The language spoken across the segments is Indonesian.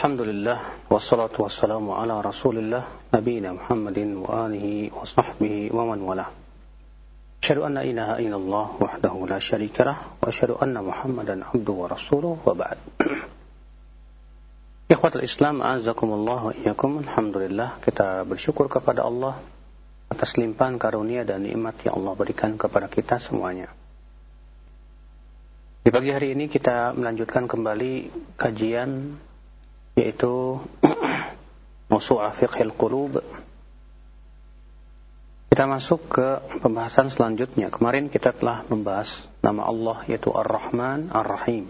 Alhamdulillah, لله والصلاة والسلام على رسول الله wa محمد wa وصحبه ومن والاه أشهد أن لا إله إلا الله وحده لا شريك له وأشهد أن محمدا عبده ورسوله وبعد إخوة الإسلام أعزكم الله wa الحمد alhamdulillah kita bersyukur kepada Allah atas limpahan karunia dan nikmat yang Allah berikan kepada kita semuanya. Di pagi hari ini kita melanjutkan kembali kajian yaitu Musu'ah Fiqhil Qulub. Kita masuk ke pembahasan selanjutnya. Kemarin kita telah membahas nama Allah yaitu Ar-Rahman Ar-Rahim.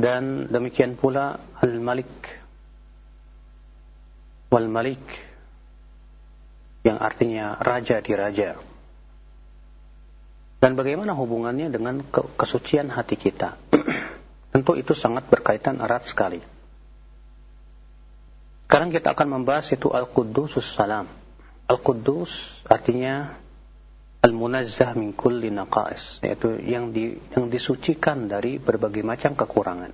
Dan demikian pula Al-Malik. Wal-Malik yang artinya raja di raja. Dan bagaimana hubungannya dengan kesucian hati kita? Tentu itu sangat berkaitan erat sekali sekarang kita akan membahas itu Al-Quddus Salam Al-Quddus artinya al-munazzah min kulli naqais yaitu yang di, yang disucikan dari berbagai macam kekurangan.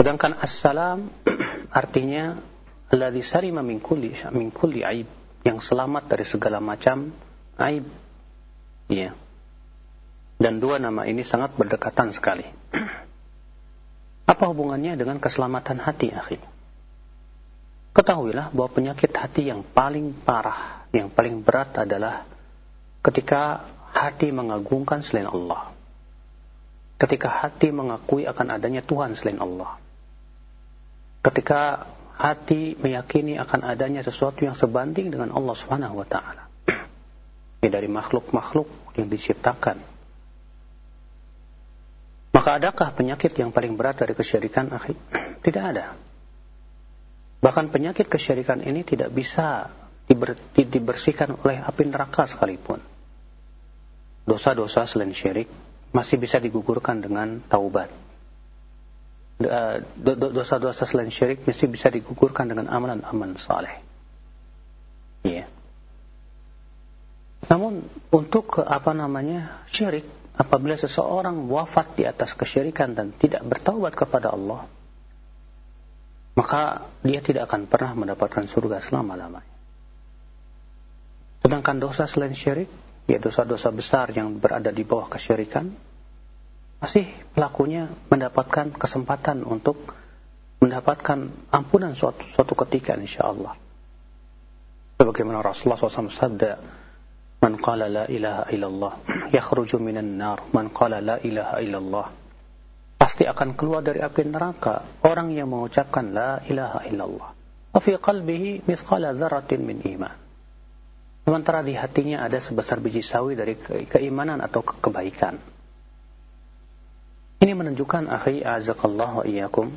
Sedangkan as-salam artinya alladzi sarima min kulli min kulli aib yang selamat dari segala macam aib. Ya. Dan dua nama ini sangat berdekatan sekali. Apa hubungannya dengan keselamatan hati, akhi? Ketahuilah bahwa penyakit hati yang paling parah yang paling berat adalah ketika hati mengagungkan selain Allah. Ketika hati mengakui akan adanya Tuhan selain Allah. Ketika hati meyakini akan adanya sesuatu yang sebanding dengan Allah Subhanahu wa taala. Ya, dari makhluk-makhluk yang diciptakan. Maka adakah penyakit yang paling berat dari kesyirikan, akhi? Tidak ada. Bahkan penyakit kesyirikan ini tidak bisa diber, dibersihkan oleh api neraka sekalipun. Dosa-dosa selain syirik masih bisa digugurkan dengan taubat. Dosa-dosa selain syirik masih bisa digugurkan dengan amalan-amalan saleh. Iya. Namun untuk apa namanya syirik, apabila seseorang wafat di atas kesyirikan dan tidak bertaubat kepada Allah, maka dia tidak akan pernah mendapatkan surga selama-lamanya. Sedangkan dosa selain syirik, ya dosa-dosa besar yang berada di bawah kesyirikan, masih pelakunya mendapatkan kesempatan untuk mendapatkan ampunan suatu, suatu ketika insya Allah. Sebagaimana Rasulullah SAW sabda, Man qala la ilaha illallah, yakhruju minan nar, man qala la ilaha illallah. Pasti akan keluar dari api neraka orang yang mengucapkan la ilaha illallah. Wa fi qalbihi mithqala dzarratin min iman. Sementara di hatinya ada sebesar biji sawi dari keimanan atau kebaikan. Ini menunjukkan akhi azakallah wa iyyakum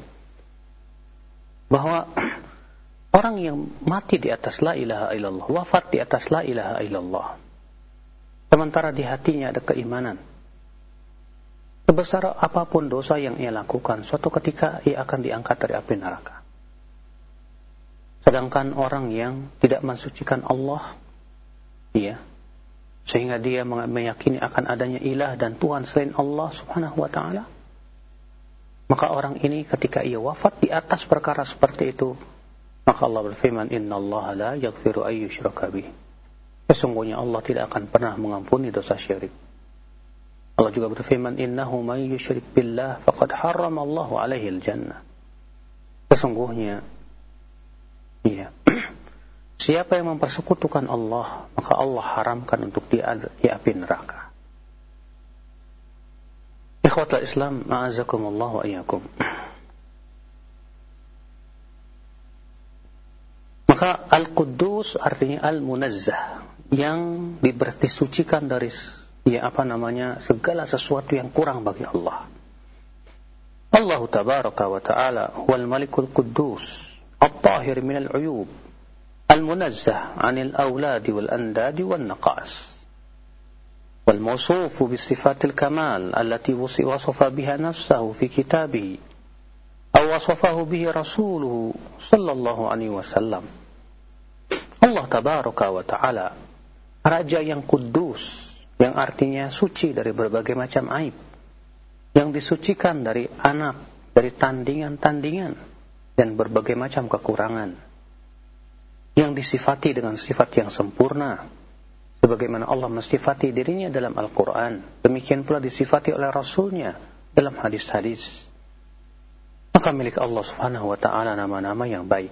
bahwa orang yang mati di atas la ilaha illallah, wafat di atas la ilaha illallah. Sementara di hatinya ada keimanan. Sebesar apa pun dosa yang ia lakukan, suatu ketika ia akan diangkat dari api neraka. Sedangkan orang yang tidak mensucikan Allah, ya sehingga dia meyakini akan adanya ilah dan Tuhan selain Allah Subhanahu wa taala maka orang ini ketika ia wafat di atas perkara seperti itu maka Allah berfirman Allah la yaghfiru ay yushraka bih sesungguhnya Allah tidak akan pernah mengampuni dosa syirik Allah juga berfirman innahu may yusyrik billah faqad harrama Allah alaihi al-jannah sesungguhnya iya Siapa yang mempersekutukan Allah, maka Allah haramkan untuk dia di api neraka. Ikhwatul Islam, ma'azakumullah wa iyyakum. Maka Al-Quddus artinya Al-Munazzah yang disucikan dari ya apa namanya segala sesuatu yang kurang bagi Allah. Allah tabaraka wa ta'ala wal malikul quddus at-tahir min al-uyub المنزه عن الأولاد والأنداد والنقائص والموصوف بصفات الكمال التي وصف بها نفسه في كتابه أو وصفه به رسوله صلى الله عليه وسلم Allah tabaraka wa ta'ala Raja yang kudus Yang artinya suci dari berbagai macam aib. Yang disucikan dari anak dari tandingan-tandingan dan berbagai macam kekurangan. Yang disifati dengan sifat yang sempurna. Sebagaimana Allah mensifati dirinya dalam Al-Quran demikian pula disifati oleh Rasulnya dalam hadis-hadis. Maka milik Allah subhanahu wa ta'ala nama-nama yang baik.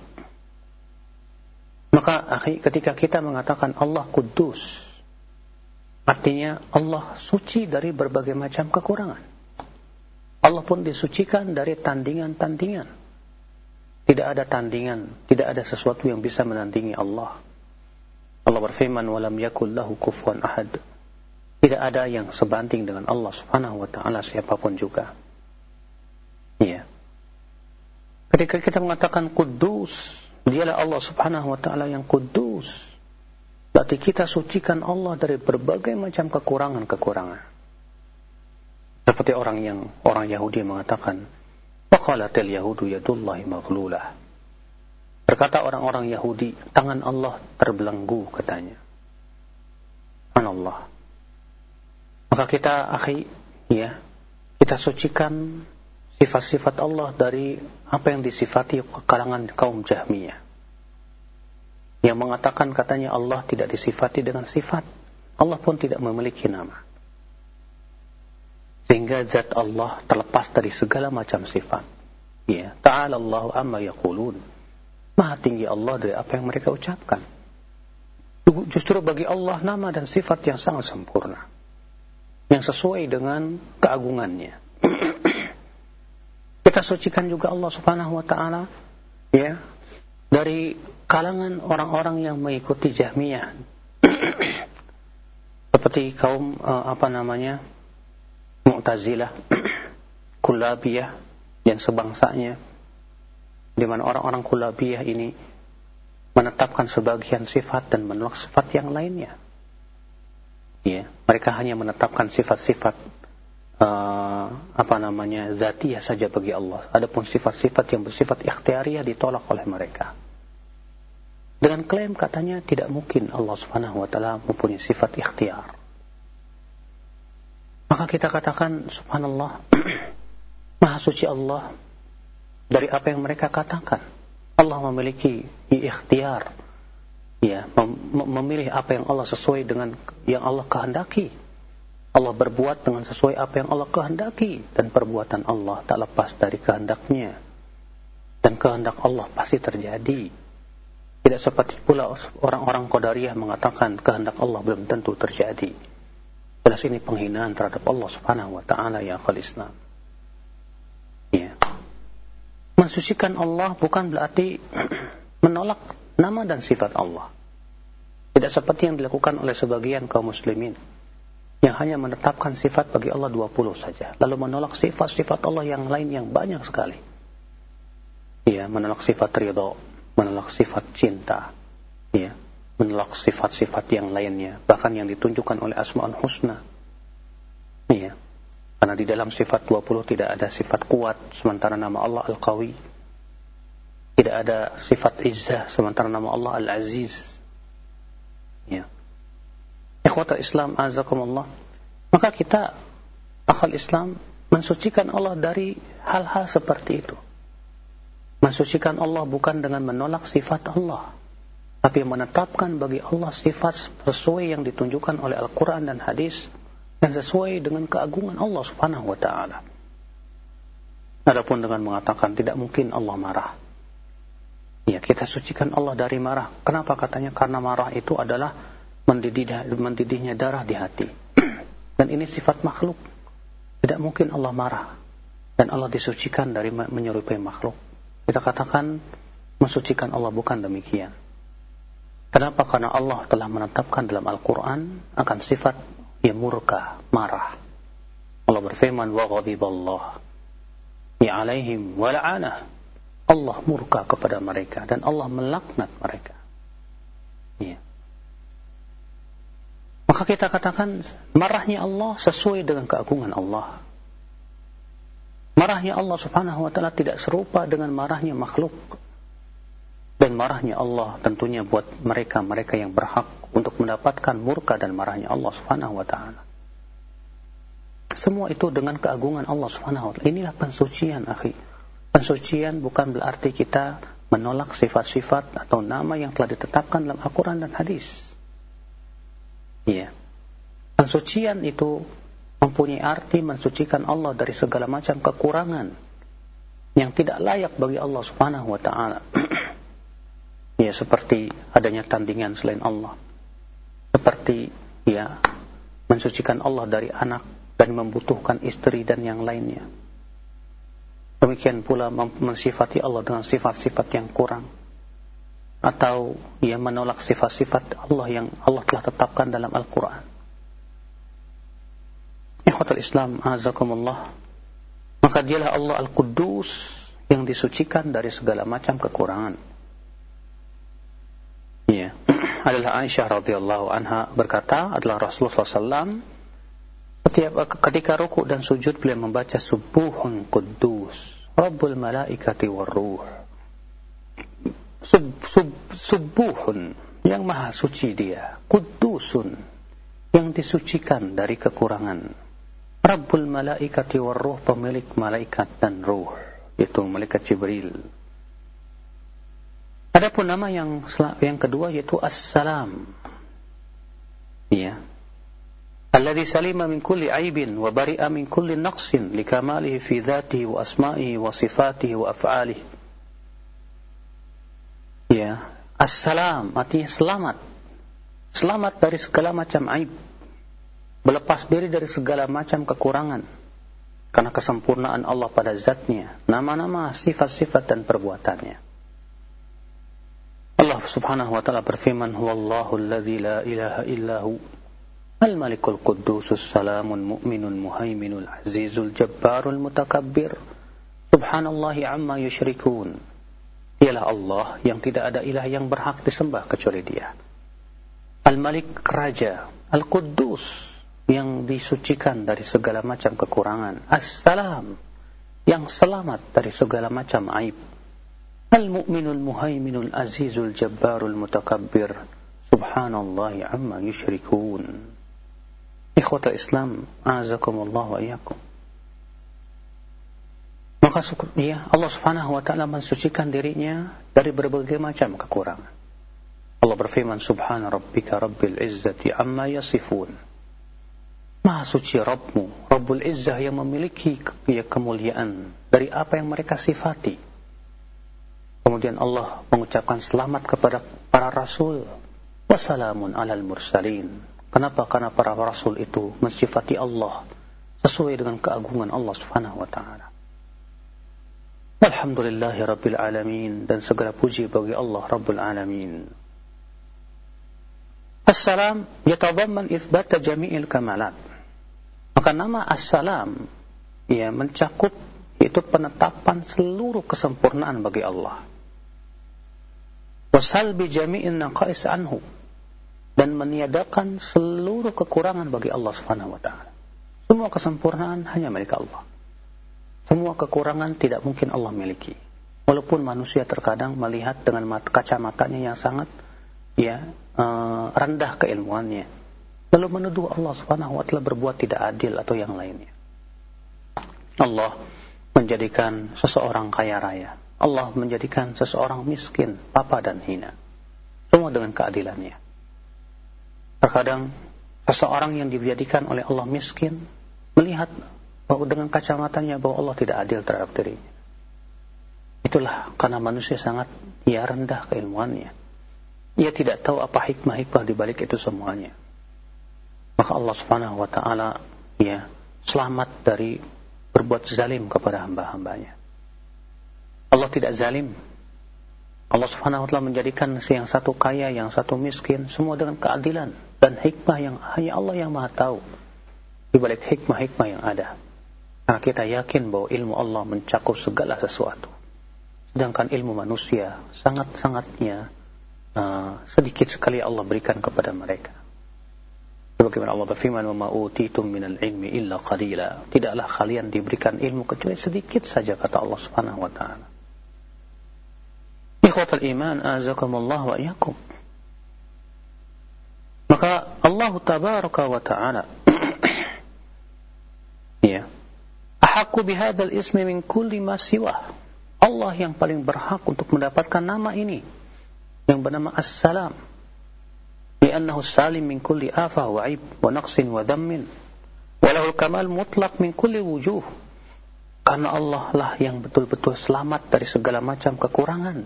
Maka akhi ketika kita mengatakan Allah kudus artinya Allah suci dari berbagai macam kekurangan Allah pun disucikan dari tandingan-tandingan tidak ada tandingan, tidak ada sesuatu yang bisa menandingi Allah. Allah berfirman, "Walam yakul lahu kufuwan ahad." Tidak ada yang sebanding dengan Allah Subhanahu wa taala siapa pun juga. Iya. Ketika kita mengatakan kudus, dialah Allah Subhanahu wa taala yang kudus. Berarti kita sucikan Allah dari berbagai macam kekurangan-kekurangan. Seperti orang yang orang Yahudi mengatakan, Waqalatil Yahudu yadullahi maghlulah. Berkata orang-orang Yahudi, tangan Allah terbelenggu katanya. Allah. Maka kita akhi, ya, kita sucikan sifat-sifat Allah dari apa yang disifati kalangan kaum Jahmiyah. Yang mengatakan katanya Allah tidak disifati dengan sifat. Allah pun tidak memiliki nama. Sehingga zat Allah terlepas dari segala macam sifat. Ya, ta'ala Allah amma yaqulun. Maha tinggi Allah dari apa yang mereka ucapkan. Justru bagi Allah nama dan sifat yang sangat sempurna. Yang sesuai dengan keagungannya. Kita sucikan juga Allah Subhanahu wa taala ya dari kalangan orang-orang yang mengikuti Jahmiyah. Seperti kaum uh, apa namanya? Mu'tazilah, Kulabiyah, yang sebangsanya, di mana orang-orang Kulabiyah ini menetapkan sebagian sifat dan menolak sifat yang lainnya. Ya, mereka hanya menetapkan sifat-sifat uh, apa namanya zatiyah saja bagi Allah. Adapun sifat-sifat yang bersifat ikhtiariyah ditolak oleh mereka. Dengan klaim katanya tidak mungkin Allah Subhanahu wa taala mempunyai sifat ikhtiar. Maka kita katakan subhanallah Maha suci Allah dari apa yang mereka katakan. Allah memiliki ikhtiar ya mem memilih apa yang Allah sesuai dengan yang Allah kehendaki. Allah berbuat dengan sesuai apa yang Allah kehendaki dan perbuatan Allah tak lepas dari kehendaknya. Dan kehendak Allah pasti terjadi. Tidak seperti pula orang-orang Qadariyah mengatakan kehendak Allah belum tentu terjadi. Jelas ini penghinaan terhadap Allah Subhanahu wa taala ya akhul Islam. Ya. Mensucikan Allah bukan berarti menolak nama dan sifat Allah. Tidak seperti yang dilakukan oleh sebagian kaum muslimin yang hanya menetapkan sifat bagi Allah 20 saja, lalu menolak sifat-sifat Allah yang lain yang banyak sekali. Ya, menolak sifat ridha, menolak sifat cinta, ya, menolak sifat-sifat yang lainnya, bahkan yang ditunjukkan oleh Asma'ul Husna. Iya. Karena di dalam sifat 20 tidak ada sifat kuat, sementara nama Allah Al-Qawi. Tidak ada sifat izzah, sementara nama Allah Al-Aziz. Ya. Ikhwata Islam, azakumullah. Maka kita, akal Islam, mensucikan Allah dari hal-hal seperti itu. Mensucikan Allah bukan dengan menolak sifat Allah tapi menetapkan bagi Allah sifat sesuai yang ditunjukkan oleh Al-Quran dan hadis dan sesuai dengan keagungan Allah subhanahu wa ta'ala. Adapun dengan mengatakan tidak mungkin Allah marah. Ya, kita sucikan Allah dari marah. Kenapa katanya? Karena marah itu adalah mendidih, mendidihnya darah di hati. Dan ini sifat makhluk. Tidak mungkin Allah marah. Dan Allah disucikan dari menyerupai makhluk. Kita katakan mensucikan Allah bukan demikian. Kenapa? Karena Allah telah menetapkan dalam Al-Quran akan sifat yang murka, marah. Allah berfirman, wa ghadiballah ya alaihim wa la'anah. Allah murka kepada mereka dan Allah melaknat mereka. Ya. Maka kita katakan marahnya Allah sesuai dengan keagungan Allah. Marahnya Allah subhanahu wa ta'ala tidak serupa dengan marahnya makhluk dan marahnya Allah tentunya buat mereka-mereka yang berhak untuk mendapatkan murka dan marahnya Allah Subhanahu wa taala. Semua itu dengan keagungan Allah Subhanahu wa taala. Inilah pensucian, akhi. Pensucian bukan berarti kita menolak sifat-sifat atau nama yang telah ditetapkan dalam Al-Quran dan hadis. Iya. Pensucian itu mempunyai arti mensucikan Allah dari segala macam kekurangan yang tidak layak bagi Allah Subhanahu wa taala. ya seperti adanya tandingan selain Allah. Seperti ya mensucikan Allah dari anak dan membutuhkan istri dan yang lainnya. Demikian pula mensifati Allah dengan sifat-sifat yang kurang atau ia menolak sifat-sifat Allah yang Allah telah tetapkan dalam Al-Quran. Ikhwatul Islam, azakumullah. Maka dialah Allah Al-Quddus yang disucikan dari segala macam kekurangan. Ya, adalah Aisyah radhiyallahu anha berkata adalah Rasulullah SAW setiap ketika rukuk dan sujud beliau membaca subuhun quddus Rabbul malaikati warruh sub, sub, subuhun yang maha suci dia kudusun yang disucikan dari kekurangan Rabbul malaikati warruh pemilik malaikat dan ruh itu malaikat Jibril. Adapun nama yang yang kedua yaitu Assalam. Ya. Alladhi salima min kulli aibin wa bari'a min kulli naqsin likamalihi fi dhatihi wa asma'ihi wa sifatihi wa af'alihi. Ya, assalam artinya selamat. Selamat dari segala macam aib. Berlepas diri dari segala macam kekurangan. Karena kesempurnaan Allah pada zatnya, nama-nama, sifat-sifat dan perbuatannya. Allah subhanahu wa ta'ala berfirman, Huwallahu alladhi la ilaha illahu Al-Malikul Quddusus Salamun Mu'minun Muhaiminul Azizul Jabbarul Mutakabbir Subhanallahi amma yushrikun ialah Allah yang tidak ada ilah yang berhak disembah kecuali dia. Al-Malik Raja, Al-Quddus yang disucikan dari segala macam kekurangan. As-Salam yang selamat dari segala macam aib. Al-Mu'minul Muhaiminul Azizul Jabbarul Mutakabbir. Subhanallah amma yushrikun. Ikhwata Islam, azakumullah wa iyakum. Maka ya, Allah Subhanahu wa taala mensucikan dirinya dari berbagai macam kekurangan. Allah berfirman Subhana rabbika rabbil izzati amma yasifun. Maha suci Rabbmu, Rabbul Izzah yang memiliki ya, kemuliaan dari apa yang mereka sifati. Kemudian Allah mengucapkan selamat kepada para rasul. Wassalamun alal mursalin. Kenapa? Karena para rasul itu mensifati Allah sesuai dengan keagungan Allah Subhanahu wa taala. Alhamdulillahi Rabbil Alamin dan segala puji bagi Allah Rabbul Alamin. Assalam yatadamman isbat jami'il kamalat. Maka nama Assalam ya mencakup itu penetapan seluruh kesempurnaan bagi Allah. Wasalbi jami'in naqais anhu dan meniadakan seluruh kekurangan bagi Allah Subhanahu wa taala. Semua kesempurnaan hanya milik Allah. Semua kekurangan tidak mungkin Allah miliki. Walaupun manusia terkadang melihat dengan mata, kacamatanya yang sangat ya uh, rendah keilmuannya. Lalu menuduh Allah Subhanahu wa taala berbuat tidak adil atau yang lainnya. Allah menjadikan seseorang kaya raya. Allah menjadikan seseorang miskin, papa dan hina. Semua dengan keadilannya. Terkadang seseorang yang dijadikan oleh Allah miskin melihat bahwa dengan kacamatanya bahwa Allah tidak adil terhadap dirinya. Itulah karena manusia sangat ya rendah keilmuannya. Ia tidak tahu apa hikmah-hikmah di balik itu semuanya. Maka Allah Subhanahu wa taala ya selamat dari berbuat zalim kepada hamba-hambanya. Allah tidak zalim. Allah Subhanahu wa taala menjadikan yang satu kaya, yang satu miskin, semua dengan keadilan dan hikmah yang hanya Allah yang Maha tahu di balik hikmah-hikmah yang ada. Karena kita yakin bahwa ilmu Allah mencakup segala sesuatu. Sedangkan ilmu manusia sangat-sangatnya uh, sedikit sekali Allah berikan kepada mereka. Sebagaimana Allah berfirman, "Wa ma utitum minal ilmi illa qalila." Tidaklah kalian diberikan ilmu kecuali sedikit saja kata Allah Subhanahu wa taala. Ikhwatul iman, azakumullah wa iyyakum. Maka Allah tabaraka wa taala ya. Ahakku bihadzal ismi min kulli ma siwah. Allah yang paling berhak untuk mendapatkan nama ini yang bernama Assalam Kulli afa wa aib wa naqsin wa dhammin. Walau kamal mutlak min kulli wujuh. Karena Allah lah yang betul-betul selamat dari segala macam kekurangan.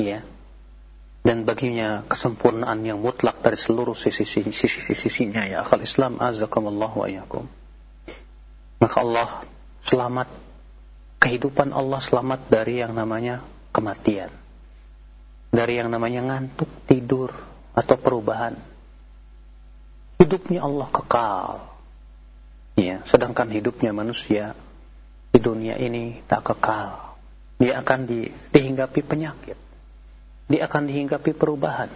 Ya. Dan baginya kesempurnaan yang mutlak dari seluruh sisi-sisinya ya akal Islam azakumullah wa iyakum. Maka Allah selamat kehidupan Allah selamat dari yang namanya kematian. Dari yang namanya ngantuk, tidur, atau perubahan. Hidupnya Allah kekal. Ya, sedangkan hidupnya manusia di dunia ini tak kekal. Dia akan di, dihinggapi penyakit. Dia akan dihinggapi perubahan.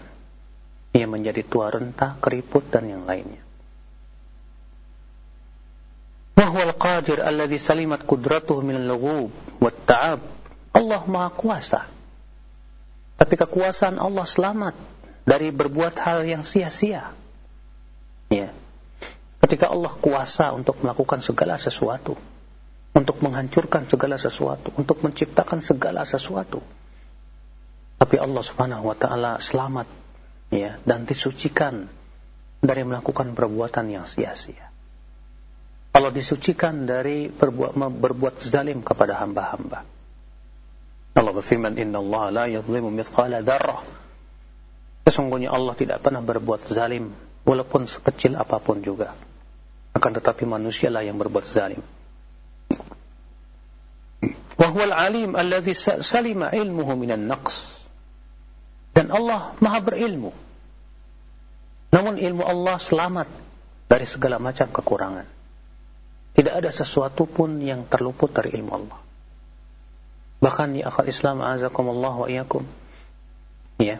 Ia menjadi tua renta, keriput, dan yang lainnya. Wahwal qadir alladhi salimat kudratuhu min al-lughub wa ta'ab. Allah Maha Kuasa. Tapi kekuasaan Allah selamat dari berbuat hal yang sia-sia. Ya. Ketika Allah kuasa untuk melakukan segala sesuatu, untuk menghancurkan segala sesuatu, untuk menciptakan segala sesuatu. Tapi Allah Subhanahu wa taala selamat ya dan disucikan dari melakukan perbuatan yang sia-sia. Allah disucikan dari berbuat, berbuat zalim kepada hamba-hamba. Allah berfirman, Inna Allah la yadlimu mithqala. Sesungguhnya Allah tidak pernah berbuat zalim, walaupun sekecil apa pun juga. Akan tetapi manusialah yang berbuat zalim. Wahwal alim alladhi salima ilmuhu minan naqs. Dan Allah maha berilmu. Namun ilmu Allah selamat dari segala macam kekurangan. Tidak ada sesuatu pun yang terluput dari ilmu Allah. Bahkan di akal Islam azakumullah wa iyakum. Ya.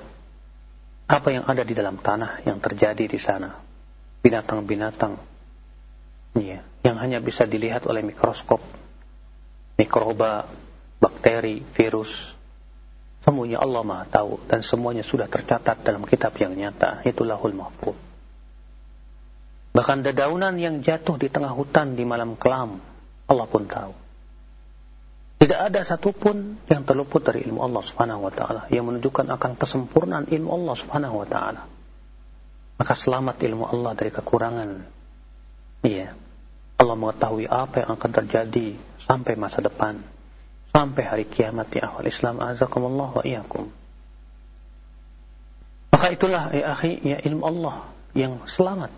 Apa yang ada di dalam tanah yang terjadi di sana. Binatang-binatang. Ya. Yang hanya bisa dilihat oleh mikroskop. Mikroba, bakteri, virus. Semuanya Allah Maha tahu dan semuanya sudah tercatat dalam kitab yang nyata. Itulah Lahul Mahfuz. Bahkan dedaunan yang jatuh di tengah hutan di malam kelam, Allah pun tahu. Tidak ada satupun yang terluput dari ilmu Allah Subhanahu wa taala yang menunjukkan akan kesempurnaan ilmu Allah Subhanahu wa taala. Maka selamat ilmu Allah dari kekurangan. Iya. Allah mengetahui apa yang akan terjadi sampai masa depan, sampai hari kiamat di akhir Islam azakumullah wa iyyakum. Maka itulah ya akhi, ya ilmu Allah yang selamat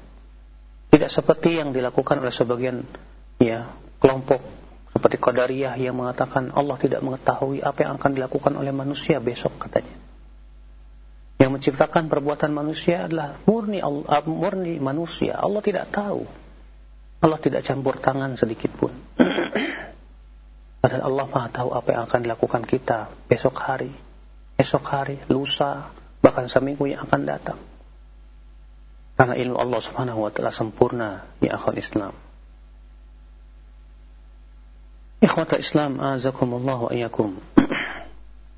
tidak seperti yang dilakukan oleh sebagian ya kelompok seperti Qadariyah yang mengatakan Allah tidak mengetahui apa yang akan dilakukan oleh manusia besok katanya. Yang menciptakan perbuatan manusia adalah murni Allah, murni manusia. Allah tidak tahu. Allah tidak campur tangan sedikit pun. Padahal Allah Maha tahu apa yang akan dilakukan kita besok hari, esok hari, lusa, bahkan seminggu yang akan datang. Karena ilmu Allah subhanahu wa ta'ala sempurna, ya akhwal Islam. Ikhwata Islam azakumullah wa iyyakum.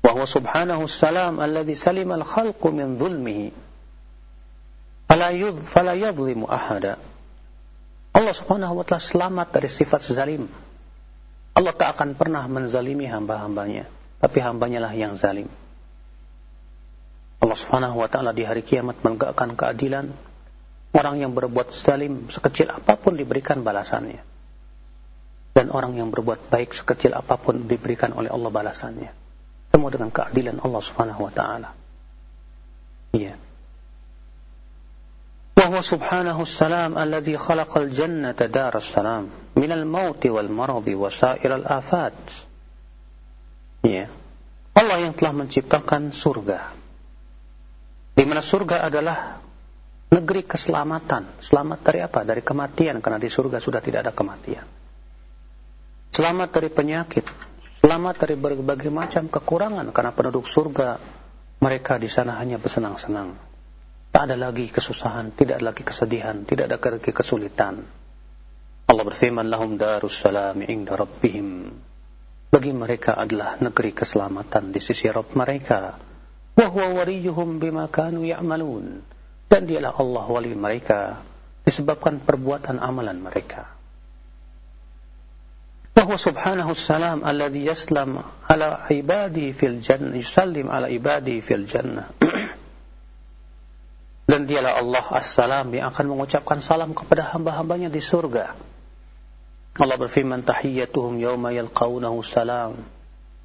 Wa huwa subhanahu salam alladhi salima al-khalqu min zulmihi. Fala yudh fala yadhlimu ahada. Allah Subhanahu wa taala selamat dari sifat zalim. Allah tak akan pernah menzalimi hamba-hambanya, tapi hambanya lah yang zalim. Allah Subhanahu wa taala di hari kiamat menegakkan keadilan. Orang yang berbuat zalim sekecil apa pun diberikan balasannya. Dan orang yang berbuat baik sekecil apapun diberikan oleh Allah balasannya. Semua dengan keadilan Allah Subhanahu wa taala. Iya. وهو سبحانه السلام الذي خلق الجنة دار السلام من الموت والمرض وسائر الآفات. Ya. Allah yang telah menciptakan surga. Di mana surga adalah negeri keselamatan. Selamat dari apa? Dari kematian, karena di surga sudah tidak ada kematian. Selamat dari penyakit. Selamat dari berbagai macam kekurangan, karena penduduk surga, mereka di sana hanya bersenang-senang. Tak ada lagi kesusahan, tidak ada lagi kesedihan, tidak ada lagi kesulitan. Allah berfirman, lahum darus salam inda rabbihim. Bagi mereka adalah negeri keselamatan di sisi Rabb mereka. Wahuwa wariyuhum bima kanu ya'malun dan dialah Allah wali mereka disebabkan perbuatan amalan mereka. وهو سبحانه السلام الذي يسلم على عباده في الجنة يسلم على عباده في الجنة dan dialah Allah As-Salam yang akan mengucapkan salam kepada hamba-hambanya di surga. Allah berfirman tahiyyatuhum yawma yalqawnahu salam.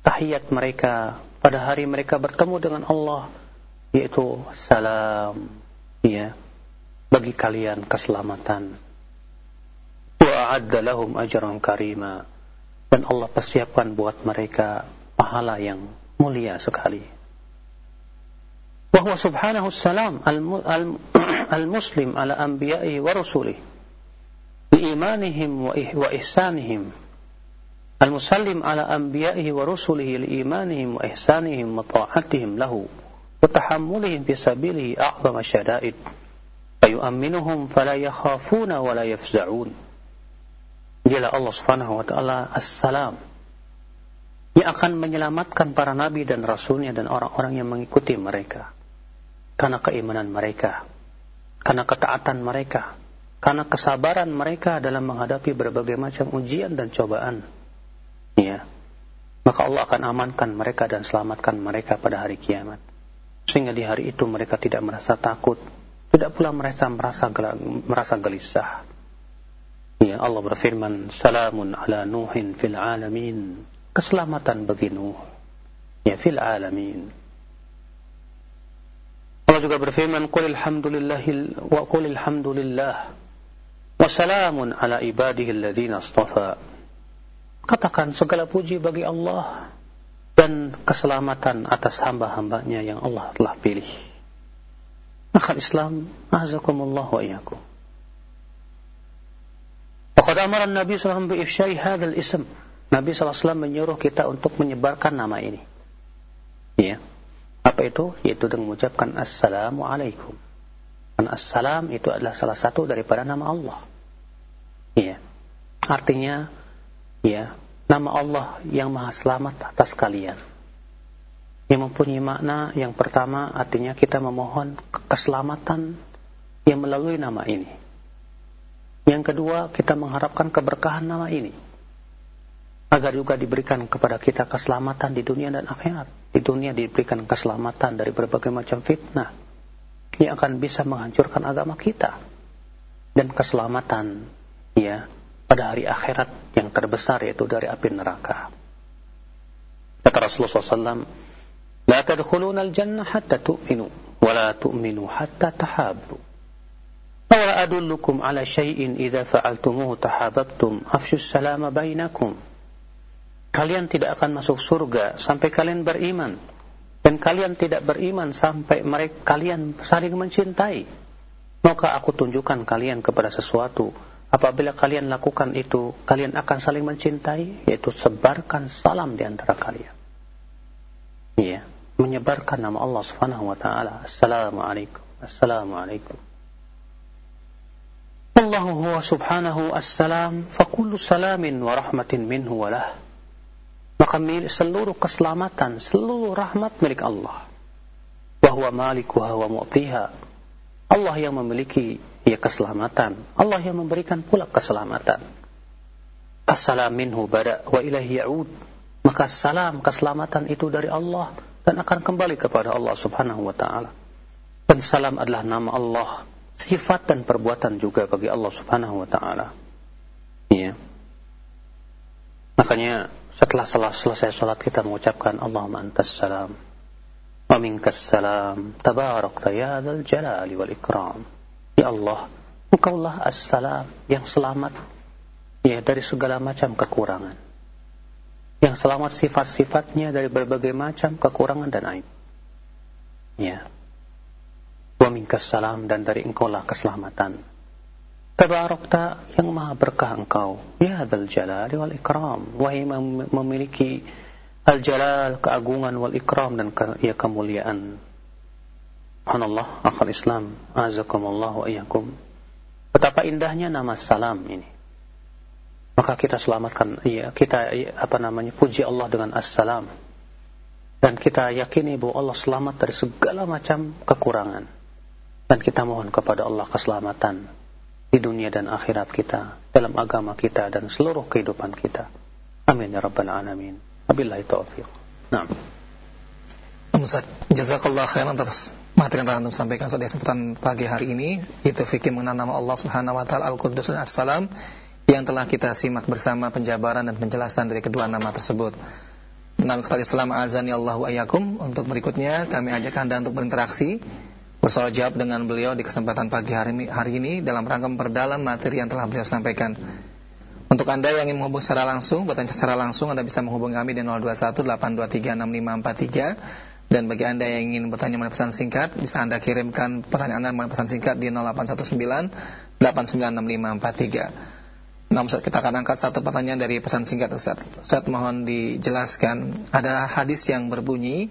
Tahiyat mereka pada hari mereka bertemu dengan Allah yaitu salam ya bagi kalian keselamatan. Wa a'adda lahum ajran karima dan Allah persiapkan buat mereka pahala yang mulia sekali. وهو سبحانه السلام المسلم على أنبيائه ورسله لإيمانهم وإحسانهم المسلم على أنبيائه ورسله لإيمانهم وإحسانهم وطاعتهم له وتحملهم في سبيله أعظم الشدائد فيؤمنهم فلا يخافون ولا يفزعون Dialah Allah subhanahu wa ta'ala As-Salam Yang akan menyelamatkan para nabi dan rasulnya dan orang-orang yang mengikuti mereka karena keimanan mereka, karena ketaatan mereka, karena kesabaran mereka dalam menghadapi berbagai macam ujian dan cobaan. Ya. Maka Allah akan amankan mereka dan selamatkan mereka pada hari kiamat. Sehingga di hari itu mereka tidak merasa takut, tidak pula merasa merasa merasa gelisah. Ya, Allah berfirman, "Salamun ala Nuhin fil alamin." Keselamatan bagi Nuh. Ya, fil alamin. Allah juga berfirman, "Qul alhamdulillah wa qul alhamdulillah wa ala ibadihi astafa." Katakan segala puji bagi Allah dan keselamatan atas hamba-hambanya yang Allah telah pilih. Akal Islam, azakumullah wa iyyakum. Waqad amara Nabi sallallahu alaihi wasallam bi hadzal ism. Nabi sallallahu alaihi wasallam menyuruh kita untuk menyebarkan nama ini. Ya. Apa itu? Yaitu dengan mengucapkan Assalamualaikum. Dan Assalam itu adalah salah satu daripada nama Allah. Iya. Artinya, ya, nama Allah yang maha selamat atas kalian. Yang mempunyai makna yang pertama artinya kita memohon keselamatan yang melalui nama ini. Yang kedua, kita mengharapkan keberkahan nama ini agar juga diberikan kepada kita keselamatan di dunia dan akhirat. Di dunia diberikan keselamatan dari berbagai macam fitnah yang akan bisa menghancurkan agama kita dan keselamatan ya pada hari akhirat yang terbesar yaitu dari api neraka. Kata Rasulullah SAW, لا تدخلون الجنة حتى تؤمنوا ولا تؤمنوا حتى تحابوا Awala adullukum ala syai'in idza fa'altumuhu tahabbtum afshus salama bainakum. Kalian tidak akan masuk surga sampai kalian beriman dan kalian tidak beriman sampai mereka kalian saling mencintai. Maka aku tunjukkan kalian kepada sesuatu apabila kalian lakukan itu, kalian akan saling mencintai, yaitu sebarkan salam di antara kalian. Iya, menyebarkan nama Allah Subhanahu wa taala. Assalamualaikum. Assalamualaikum. Allah huwa subhanahu assalam fa kullu salamin wa rahmatin minhu wa lahu maka seluruh keselamatan, seluruh rahmat milik Allah. Bahwa malikuha wa mu'tiha. Allah yang memiliki ya keselamatan. Allah yang memberikan pula keselamatan. Assalam minhu bada wa ilahi ya'ud. Maka salam keselamatan itu dari Allah dan akan kembali kepada Allah Subhanahu wa taala. Dan salam adalah nama Allah, sifat dan perbuatan juga bagi Allah Subhanahu wa taala. Ya. Makanya setelah selesai sholat kita mengucapkan Allahumma antas salam wa minkas salam tabarak ya dzal jalali wal ikram. Ya Allah, Engkaulah as-salam yang selamat ya dari segala macam kekurangan. Yang selamat sifat-sifatnya dari berbagai macam kekurangan dan aib. Ya. Minkas salam dan dari engkaulah keselamatan. Tabarakta yang maha berkah engkau. Ya dal jalali wal ikram. Wahai memiliki al-jalal, keagungan wal ikram dan ya kemuliaan. Subhanallah, akhal Islam. Azakumullah wa iyakum. Betapa indahnya nama salam ini. Maka kita selamatkan, ya, kita ya, apa namanya, puji Allah dengan assalam. Dan kita yakini bahwa Allah selamat dari segala macam kekurangan. Dan kita mohon kepada Allah keselamatan di dunia dan akhirat kita, dalam agama kita dan seluruh kehidupan kita. Amin ya rabbal alamin. Wabillahi taufiq. Nah. Ustaz, jazakallah khairan atas materi yang telah sampaikan pada kesempatan pagi hari ini itu fikih mengenai nama Allah Subhanahu wa taala Al-Quddus dan As-Salam yang telah kita simak bersama penjabaran dan penjelasan dari kedua nama tersebut. Nama kita Islam azani Allahu ayyakum. Untuk berikutnya kami ajak Anda untuk berinteraksi bersoal jawab dengan beliau di kesempatan pagi hari ini, hari ini dalam rangka memperdalam materi yang telah beliau sampaikan. Untuk Anda yang ingin menghubungi secara langsung, bertanya secara langsung Anda bisa menghubungi kami di 021 823 6543 dan bagi Anda yang ingin bertanya melalui pesan singkat, bisa Anda kirimkan pertanyaan Anda melalui pesan singkat di 0819 896543. Nah, kita akan angkat satu pertanyaan dari pesan singkat Ustaz. Ustaz mohon dijelaskan, ada hadis yang berbunyi,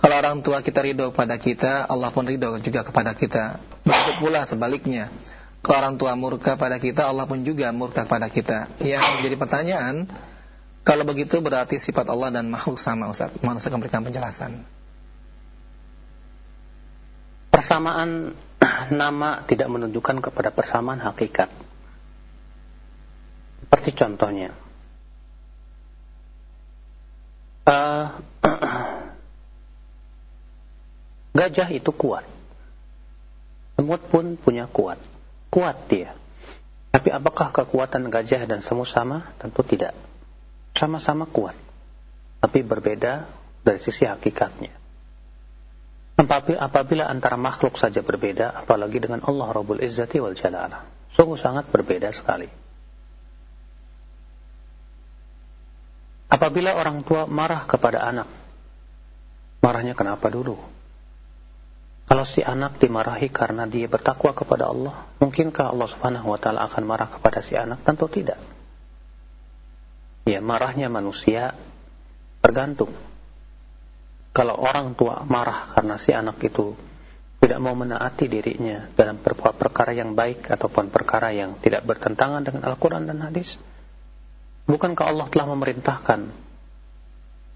kalau orang tua kita ridho kepada kita, Allah pun ridho juga kepada kita. Begitu pula sebaliknya. Kalau orang tua murka pada kita, Allah pun juga murka kepada kita. Yang menjadi pertanyaan, kalau begitu berarti sifat Allah dan makhluk sama Ustaz. Mohon Ustaz memberikan penjelasan. Persamaan nama tidak menunjukkan kepada persamaan hakikat. Seperti contohnya. Uh, Gajah itu kuat. Semut pun punya kuat. Kuat dia. Tapi apakah kekuatan gajah dan semut sama? Tentu tidak. Sama-sama kuat. Tapi berbeda dari sisi hakikatnya. Apabila antara makhluk saja berbeda, apalagi dengan Allah Rabbul Izzati wal Jalala. Sungguh sangat berbeda sekali. Apabila orang tua marah kepada anak, marahnya kenapa dulu? Kalau si anak dimarahi karena dia bertakwa kepada Allah, mungkinkah Allah Subhanahu wa taala akan marah kepada si anak? Tentu tidak. Ya, marahnya manusia tergantung. Kalau orang tua marah karena si anak itu tidak mau menaati dirinya dalam perkara perkara yang baik ataupun perkara yang tidak bertentangan dengan Al-Quran dan hadis, bukankah Allah telah memerintahkan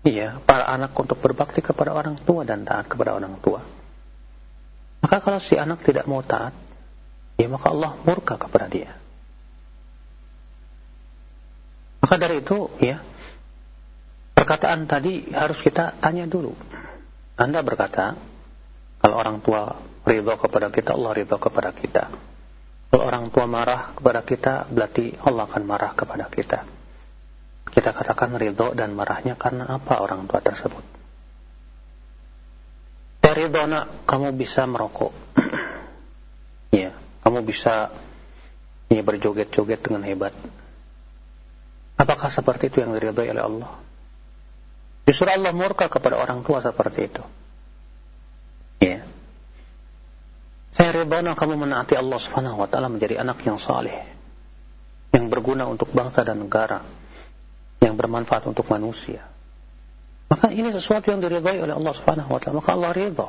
iya, para anak untuk berbakti kepada orang tua dan taat kepada orang tua? Maka kalau si anak tidak mau taat, ya maka Allah murka kepada dia. Maka dari itu, ya, perkataan tadi harus kita tanya dulu. Anda berkata, kalau orang tua ridho kepada kita, Allah ridho kepada kita. Kalau orang tua marah kepada kita, berarti Allah akan marah kepada kita. Kita katakan ridho dan marahnya karena apa orang tua tersebut? Ridho nak kamu bisa merokok. Ya kamu bisa ya, berjoget-joget dengan hebat. Apakah seperti itu yang diridhoi oleh Allah? Justru Allah murka kepada orang tua seperti itu. Ya saya ridho nak kamu menaati Allah subhanahu wa ta'ala menjadi anak yang saleh yang berguna untuk bangsa dan negara yang bermanfaat untuk manusia maka ini sesuatu yang diridhai oleh Allah Subhanahu wa taala, maka Allah ridha.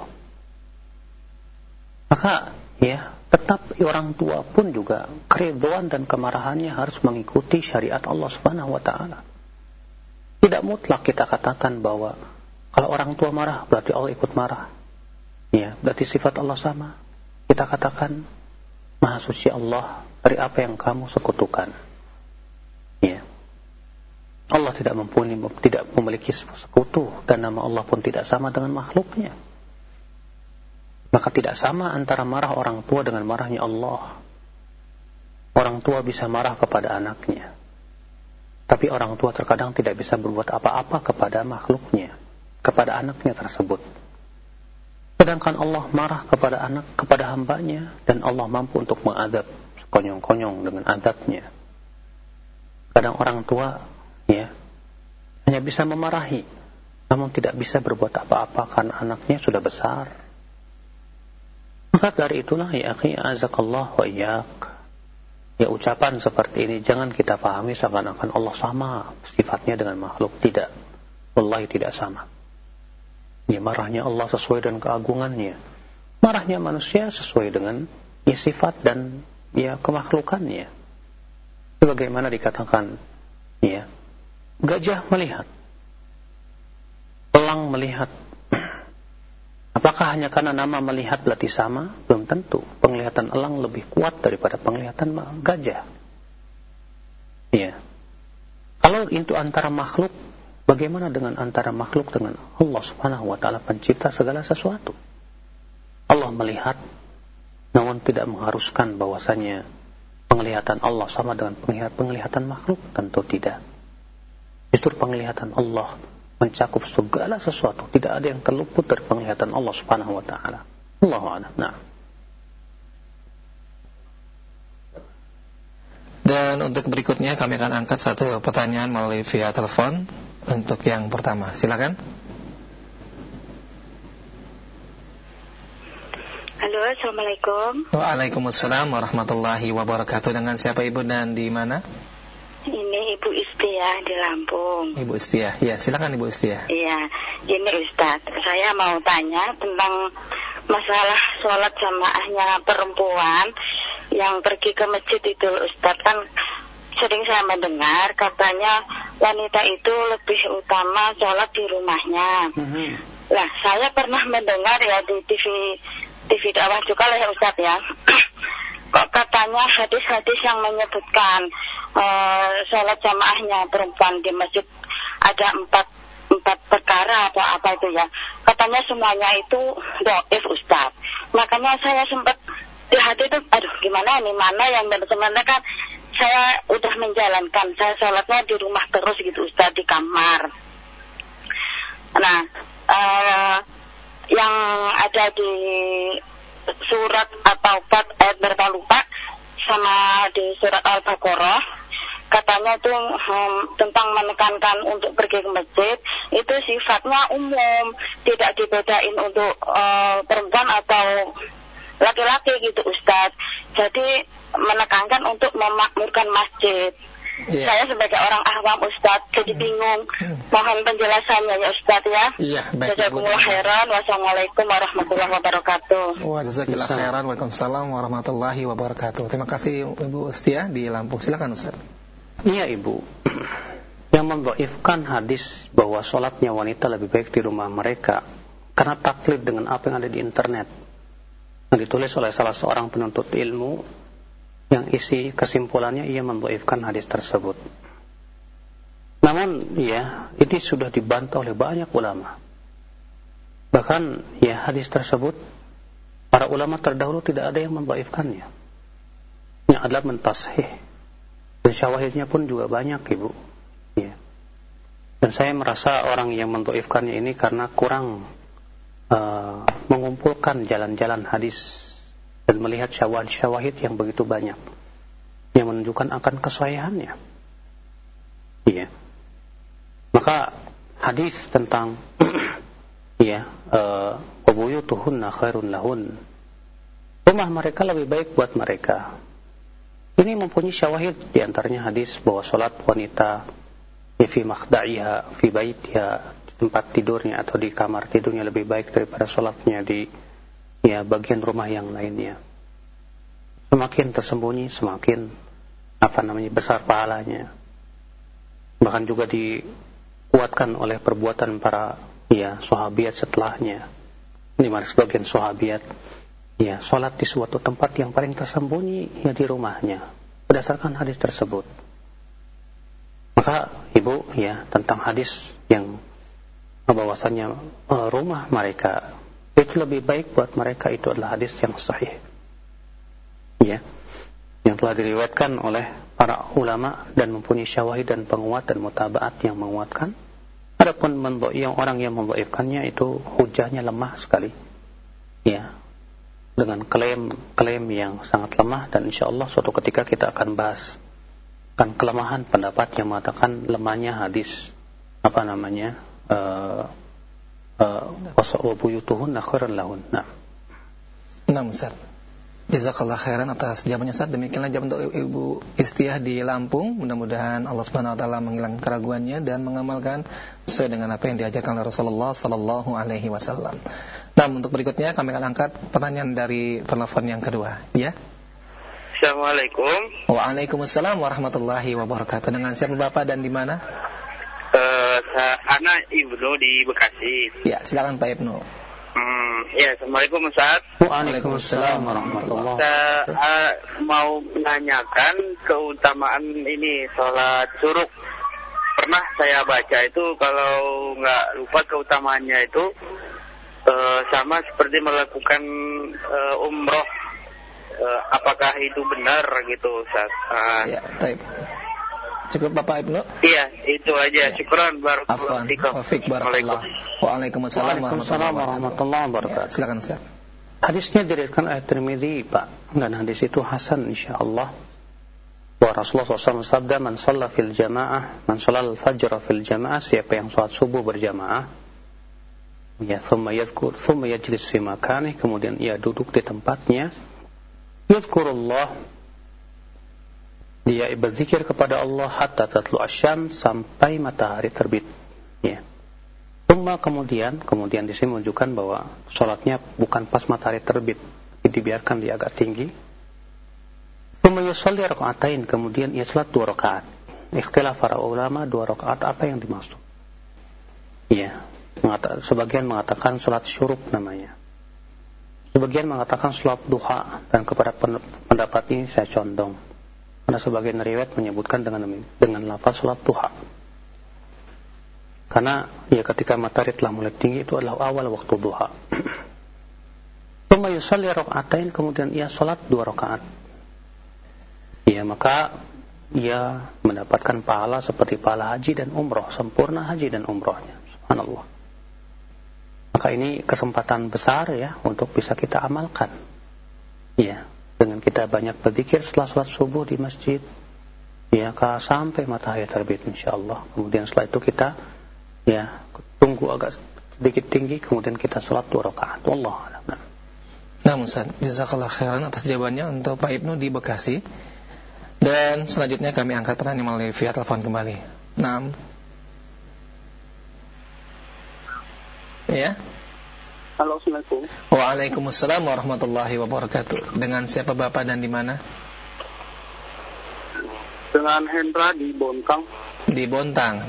Maka ya, tetap orang tua pun juga keridhaan dan kemarahannya harus mengikuti syariat Allah Subhanahu wa taala. Tidak mutlak kita katakan bahwa kalau orang tua marah berarti Allah ikut marah. Ya, berarti sifat Allah sama. Kita katakan Maha suci Allah dari apa yang kamu sekutukan. Allah tidak mempunyai tidak memiliki sekutu dan nama Allah pun tidak sama dengan makhluknya. Maka tidak sama antara marah orang tua dengan marahnya Allah. Orang tua bisa marah kepada anaknya. Tapi orang tua terkadang tidak bisa berbuat apa-apa kepada makhluknya, kepada anaknya tersebut. Sedangkan Allah marah kepada anak, kepada hambanya, dan Allah mampu untuk mengadab konyong-konyong dengan adabnya. Kadang orang tua ya. Hanya bisa memarahi. Namun tidak bisa berbuat apa-apa karena anaknya sudah besar. Maka dari itulah ya akhi azakallah wa iyyak. Ya ucapan seperti ini jangan kita pahami seakan-akan Allah sama sifatnya dengan makhluk. Tidak. Wallahi tidak sama. Ya marahnya Allah sesuai dengan keagungannya. Marahnya manusia sesuai dengan ya sifat dan ya kemakhlukannya bagaimana dikatakan Gajah melihat. Elang melihat. Apakah hanya karena nama melihat berarti sama? Belum tentu. Penglihatan elang lebih kuat daripada penglihatan gajah. Iya. Kalau itu antara makhluk, bagaimana dengan antara makhluk dengan Allah Subhanahu wa taala pencipta segala sesuatu? Allah melihat namun tidak mengharuskan bahwasanya penglihatan Allah sama dengan penglihatan makhluk tentu tidak. Justru penglihatan Allah mencakup segala sesuatu, tidak ada yang terluput dari penglihatan Allah Subhanahu wa taala. Allahu a'lam. Nah. Dan untuk berikutnya kami akan angkat satu pertanyaan melalui via telepon untuk yang pertama. Silakan. Halo, Assalamualaikum. Waalaikumsalam warahmatullahi wabarakatuh. Dengan siapa Ibu dan di mana? Istia di Lampung. Ibu Istia. Ya, silakan Ibu Istia. Iya, ini Ustaz. Saya mau tanya tentang masalah sholat jamaahnya perempuan yang pergi ke masjid itu Ustadz kan sering saya mendengar katanya wanita itu lebih utama sholat di rumahnya. Mm-hmm. Nah, saya pernah mendengar ya di TV TV dakwah juga lah ya Ustadz ya. Kok katanya hadis-hadis yang menyebutkan uh, sholat jamaahnya perempuan di masjid ada empat empat perkara atau apa itu ya. Katanya semuanya itu doif Ustadz. Makanya saya sempat di hati itu aduh gimana nih mana yang benar sebenarnya kan saya udah menjalankan saya sholatnya di rumah terus gitu Ustaz di kamar nah uh, yang ada di surat atau ayat berapa lupa sama di surat Al-Baqarah katanya itu um, tentang menekankan untuk pergi ke masjid itu sifatnya umum tidak dibedain untuk uh, perempuan atau laki-laki gitu Ustadz. Jadi menekankan untuk memakmurkan masjid. Yeah. Saya sebagai orang awam Ustadz jadi hmm. bingung. Mohon penjelasannya ya Ustadz ya. Iya, baik. Jazakumullah khairan. Wassalamualaikum warahmatullahi wabarakatuh. Wa jazakallahu khairan. Waalaikumsalam warahmatullahi wabarakatuh. Terima kasih Ibu Ustia di Lampung. Silakan Ustaz. Iya Ibu. Yang mendhaifkan hadis bahwa sholatnya wanita lebih baik di rumah mereka karena taklid dengan apa yang ada di internet yang ditulis oleh salah seorang penuntut ilmu yang isi kesimpulannya ia mendoifkan hadis tersebut. Namun ya ini sudah dibantah oleh banyak ulama. Bahkan ya hadis tersebut para ulama terdahulu tidak ada yang mendoifkannya. Yang adalah mentashih. Dan syawahidnya pun juga banyak ibu. Ya. Dan saya merasa orang yang mendoifkannya ini karena kurang uh, mengumpulkan jalan-jalan hadis dan melihat syawahid-syawahid yang begitu banyak yang menunjukkan akan kesahihannya. Iya. Maka hadis tentang ya uh, khairun lahun. Rumah mereka lebih baik buat mereka. Ini mempunyai syawahid di antaranya hadis bahwa salat wanita fi makhda'iha fi baitiha tempat tidurnya atau di kamar tidurnya lebih baik daripada sholatnya di ya bagian rumah yang lainnya. Semakin tersembunyi, semakin apa namanya besar pahalanya. Bahkan juga dikuatkan oleh perbuatan para ya sahabiat setelahnya. Ini mana sebagian sahabiat ya sholat di suatu tempat yang paling tersembunyi ya di rumahnya berdasarkan hadis tersebut. Maka ibu ya tentang hadis yang bahwasanya uh, rumah mereka itu lebih baik buat mereka itu adalah hadis yang sahih. Ya. Yang telah diriwayatkan oleh para ulama dan mempunyai syawahid dan penguat dan mutabaat yang menguatkan. Adapun yang orang yang mendhaifkannya itu hujahnya lemah sekali. Ya dengan klaim-klaim yang sangat lemah dan insya Allah suatu ketika kita akan bahas kan kelemahan pendapat yang mengatakan lemahnya hadis apa namanya eh uh, uh, lahun. Nah. Nah, Ustaz. Jazakallah khairan atas jawabannya Ustaz Demikianlah jawab untuk Ibu Istiah di Lampung Mudah-mudahan Allah Subhanahu Wa Taala menghilangkan keraguannya Dan mengamalkan sesuai dengan apa yang diajarkan oleh Rasulullah Sallallahu Alaihi Wasallam Nah untuk berikutnya kami akan angkat pertanyaan dari penelpon yang kedua Ya Assalamualaikum Waalaikumsalam warahmatullahi wabarakatuh Dengan siapa Bapak dan di mana? Uh, anak Ibnu di Bekasi. Ya, silakan Pak Ibnu. Hmm, ya, Assalamualaikum Ustaz. Waalaikumsalam warahmatullahi wabarakatuh. Uh, mau menanyakan keutamaan ini sholat suruk pernah saya baca itu kalau nggak lupa keutamaannya itu uh, sama seperti melakukan uh, umroh. Uh, apakah itu benar gitu Ustaz? Uh, ya, taib. Cukup Bapak Ibnu? Iya, itu aja. Ya. Syukran barakallahu fikum. Wafik barakallah. Waalaikumsalam warahmatullahi wabarakatuh. Ya, silakan Ustaz. Hadisnya diriwayatkan oleh Tirmizi, Pak. Dan hadis itu hasan insyaallah. Wa Rasulullah SAW sabda, "Man shalla fil jamaah, man shalla al-fajr fil jamaah, siapa yang salat subuh berjamaah, ya thumma yadhkur thumma yajlis fi makani kemudian ia duduk di tempatnya yadhkurullah dia berzikir kepada Allah hatta tatlu asyam sampai matahari terbit. Ya. Kemudian kemudian di sini menunjukkan bahwa sholatnya bukan pas matahari terbit. Dibiarkan dia agak tinggi. Yusalli raka'atain kemudian ia salat dua rakaat. Ikhtilaf para ulama dua rakaat apa yang dimaksud? Ya. Sebagian mengatakan sholat syuruk namanya. Sebagian mengatakan sholat duha. Dan kepada pendapat ini saya condong. Karena sebagian riwayat menyebutkan dengan dengan lafaz sholat duha. Karena ya ketika matahari telah mulai tinggi itu adalah awal waktu duha. Tuma yusalli rakaatain kemudian ia sholat dua rakaat. Ya maka ia mendapatkan pahala seperti pahala haji dan umroh sempurna haji dan umrohnya. Subhanallah. Maka ini kesempatan besar ya untuk bisa kita amalkan. Ya, dengan kita banyak berzikir setelah sholat subuh di masjid. Ya, sampai matahari terbit insyaallah. Kemudian setelah itu kita ya tunggu agak sedikit tinggi kemudian kita sholat dua rakaat. Allah. Nah, Ustaz, jazakallah khairan atas jawabannya untuk Pak Ibnu di Bekasi. Dan selanjutnya kami angkat pertanyaan melalui via telepon kembali. Nah, Ya. Halo, Assalamualaikum. Waalaikumsalam warahmatullahi wabarakatuh. Dengan siapa Bapak dan di mana? Dengan Hendra di Bontang. Di Bontang.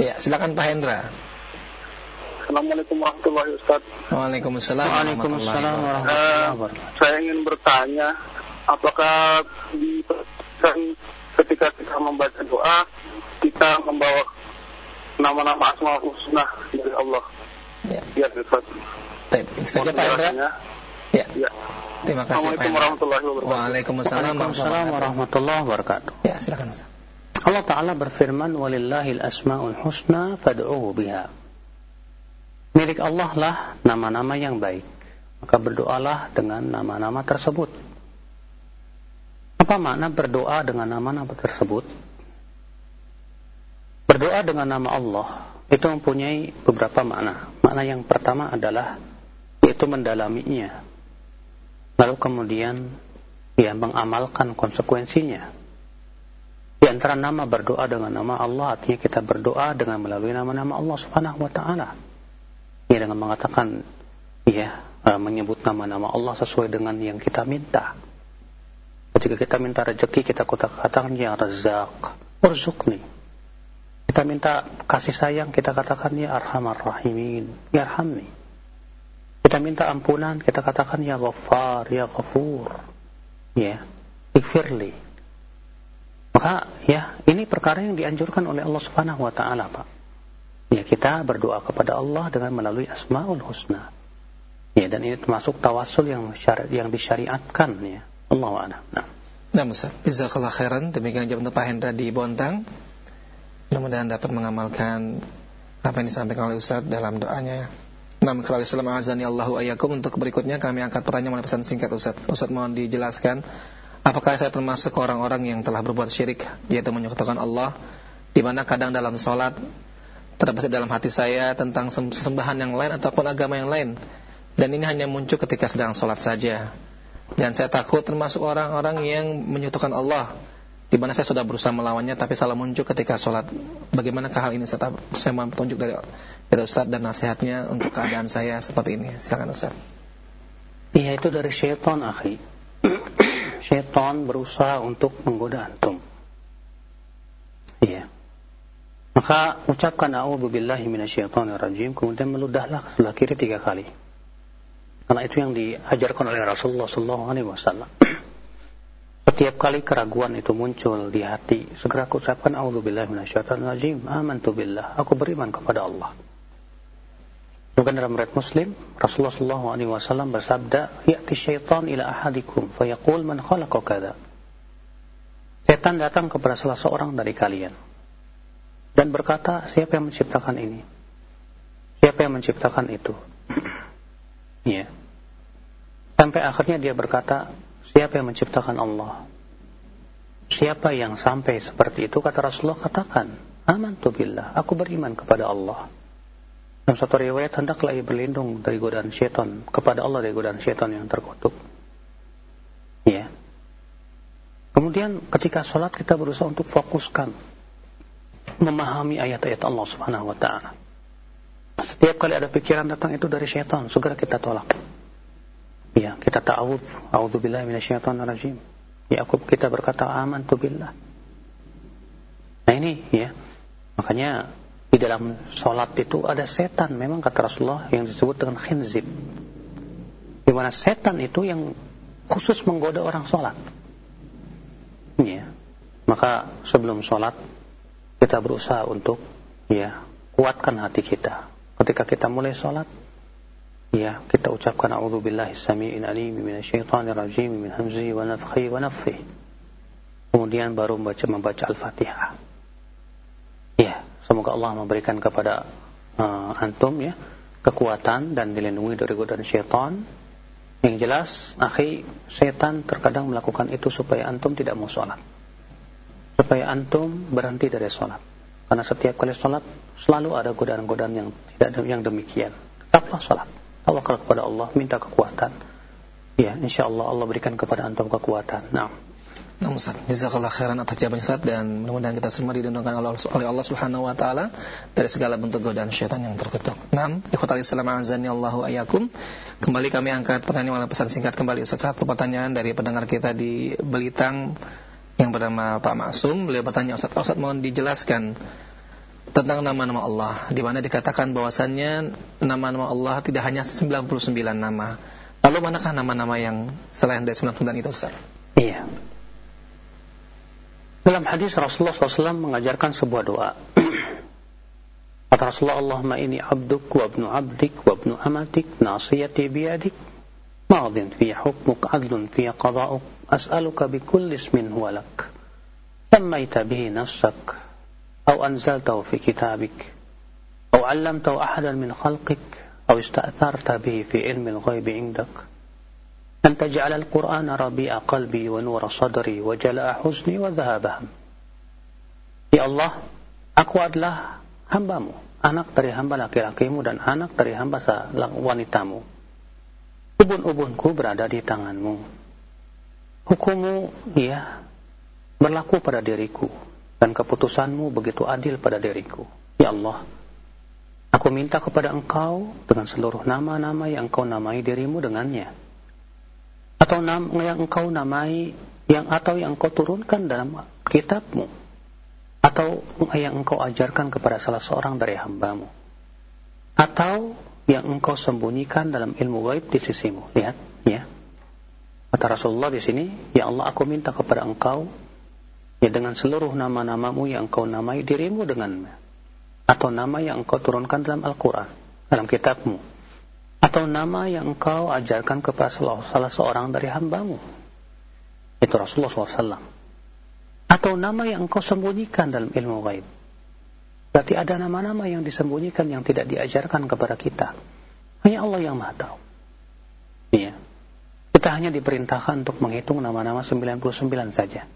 Ya, silakan Pak Hendra. Assalamualaikum warahmatullahi wabarakatuh. Waalaikumsalam, Waalaikumsalam warahmatullahi wabarakatuh. Uh, saya ingin bertanya, apakah di ketika kita membaca doa, kita membawa nama-nama asma husna dari Allah. Ya. Ya, Ustaz. Baik, saja Pak Indra. Ya. ya. Terima kasih Pak wabarakatuh. Waalaikumsalam warahmatullahi wabarakatuh. Ya, silakan Ustaz. Allah Ta'ala berfirman, Walillahil asma'ul husna fad'uhu biha. Milik Allah lah nama-nama yang baik. Maka berdoalah dengan nama-nama tersebut. Apa makna berdoa dengan nama-nama tersebut? Berdoa dengan nama Allah itu mempunyai beberapa makna. Makna yang pertama adalah yaitu mendalaminya. Lalu kemudian ya mengamalkan konsekuensinya. Di antara nama berdoa dengan nama Allah artinya kita berdoa dengan melalui nama-nama Allah Subhanahu wa taala. Ya dengan mengatakan ya e, menyebut nama-nama Allah sesuai dengan yang kita minta. Ketika kita minta rezeki kita katakan ya Razzaq, urzuqni. Kita minta kasih sayang, kita katakan ya arhamar rahimin, ya arhamni. Kita minta ampunan, kita katakan ya ghaffar, ya ghafur. Ya, ikfirli. Maka ya, ini perkara yang dianjurkan oleh Allah Subhanahu wa taala, Pak. Ya, kita berdoa kepada Allah dengan melalui Asmaul Husna. Ya, dan ini termasuk tawasul yang yang disyariatkan ya. Allah a'lam. Nah. Nah, Ustaz, jazakallah khairan. Demikian jawab untuk Pak Hendra di Bontang. Mudah-mudahan dapat mengamalkan apa yang disampaikan oleh Ustaz dalam doanya. Nam kali salam azani Allahu ayyakum untuk berikutnya kami angkat pertanyaan melalui pesan singkat Ustaz. Ustaz mohon dijelaskan apakah saya termasuk orang-orang yang telah berbuat syirik yaitu menyekutukan Allah di mana kadang dalam salat terbesit dalam hati saya tentang sembahan yang lain ataupun agama yang lain dan ini hanya muncul ketika sedang salat saja. Dan saya takut termasuk orang-orang yang menyekutukan Allah di mana saya sudah berusaha melawannya tapi salah muncul ketika sholat. Bagaimana hal ini Ustaz? Saya mau petunjuk dari, dari Ustaz dan nasihatnya untuk keadaan saya seperti ini. Silakan Ustaz. Iya itu dari syaitan akhi. syaitan berusaha untuk menggoda antum. Iya. Maka ucapkan a'udzubillahi minasyaitonirrajim kemudian meludahlah ke sebelah kiri tiga kali. Karena itu yang diajarkan oleh Rasulullah sallallahu alaihi wasallam. Setiap kali keraguan itu muncul di hati, segera ucapkan auzubillahi minasyaitonir amantu billah, aku beriman kepada Allah. Bukan dalam riwayat Muslim, Rasulullah wasallam bersabda, "Ya'ti syaitan ila ahadikum fayaqul man khalaqa kadza." Setan datang kepada salah seorang dari kalian dan berkata, "Siapa yang menciptakan ini? Siapa yang menciptakan itu?" Ya. Sampai akhirnya dia berkata, Siapa yang menciptakan Allah? Siapa yang sampai seperti itu? Kata Rasulullah, katakan, Amantu billah, aku beriman kepada Allah. Dalam satu riwayat, hendaklah ia berlindung dari godaan syaitan, kepada Allah dari godaan syaitan yang terkutuk. Ya. Kemudian ketika sholat kita berusaha untuk fokuskan, memahami ayat-ayat Allah subhanahu wa ta'ala. Setiap kali ada pikiran datang itu dari syaitan, segera kita tolak. Ya, kita ta'awudz, a'udzubillahi minasyaitonir rajim. Yakub kita berkata amantu billah. Nah ini ya. Makanya di dalam sholat itu ada setan memang kata Rasulullah yang disebut dengan khinzib. Di mana setan itu yang khusus menggoda orang sholat. Ya. Maka sebelum sholat kita berusaha untuk ya kuatkan hati kita. Ketika kita mulai sholat Ya, kita ucapkan a'udzubillahi samii'il alim minasyaitonir rajim min hamzihi wa nafthihi wa nafthihi. Kemudian baru membaca membaca Al-Fatihah. Ya, semoga Allah memberikan kepada uh, antum ya kekuatan dan dilindungi dari godaan syaitan. Yang jelas, akhi, setan terkadang melakukan itu supaya antum tidak mau sholat. Supaya antum berhenti dari sholat. Karena setiap kali sholat selalu ada godaan-godaan yang tidak yang demikian. Tetaplah sholat. Tawakal kepada Allah, minta kekuatan. Ya, insya Allah Allah berikan kepada antum kekuatan. Nah. Nah, Ustaz, jazakallah khairan atas jawaban Ustaz dan mudah-mudahan kita semua dilindungi oleh Allah Subhanahu wa taala dari segala bentuk godaan syaitan yang terkutuk. Naam, ikhwatal Islam azani Allahu ayakum. Kembali kami angkat pertanyaan oleh pesan singkat kembali Ustaz. Satu pertanyaan dari pendengar kita di Belitang yang bernama Pak Maksum. Beliau bertanya Ustaz, Ustaz mohon dijelaskan tentang nama-nama Allah di mana dikatakan bahwasannya nama-nama Allah tidak hanya 99 nama. Lalu manakah nama-nama yang selain dari 99 itu Ustaz? Iya. Dalam hadis Rasulullah SAW mengajarkan sebuah doa. Kata Rasulullah, Allahumma ini abduk wa abnu abdik wa abnu amatik nasiyati biyadik madin fi hukmuk adlun fi qada'uk as'aluka bi kulli ismin huwa lak sammaita bihi nafsak أو أنزلته في كتابك أو علمته أحدا من خلقك أو استأثرت به في علم الغيب عندك أن تجعل القرآن ربيع قلبي ونور صدري وجلاء حزني وذهاب هم Ya Allah, aku adalah hambamu, anak dari hamba laki-lakimu dan anak dari hamba wanitamu. Ubun-ubunku berada di tanganmu. Hukummu, ya, berlaku pada diriku dan keputusanmu begitu adil pada diriku. Ya Allah, aku minta kepada engkau dengan seluruh nama-nama yang engkau namai dirimu dengannya. Atau yang engkau namai yang atau yang engkau turunkan dalam kitabmu. Atau yang engkau ajarkan kepada salah seorang dari hambamu. Atau yang engkau sembunyikan dalam ilmu gaib di sisimu. Lihat, ya. Kata Rasulullah di sini, Ya Allah, aku minta kepada engkau ya dengan seluruh nama-namamu yang kau namai dirimu dengan atau nama yang engkau turunkan dalam Al-Quran dalam kitabmu. Atau nama yang engkau ajarkan kepada salah seorang dari hambamu. Itu Rasulullah SAW atau nama yang engkau sembunyikan dalam ilmu gaib berarti ada nama-nama yang disembunyikan yang tidak diajarkan kepada kita. Hanya Allah yang maha tahu. Iya. Kita hanya diperintahkan untuk menghitung nama-nama 99 saja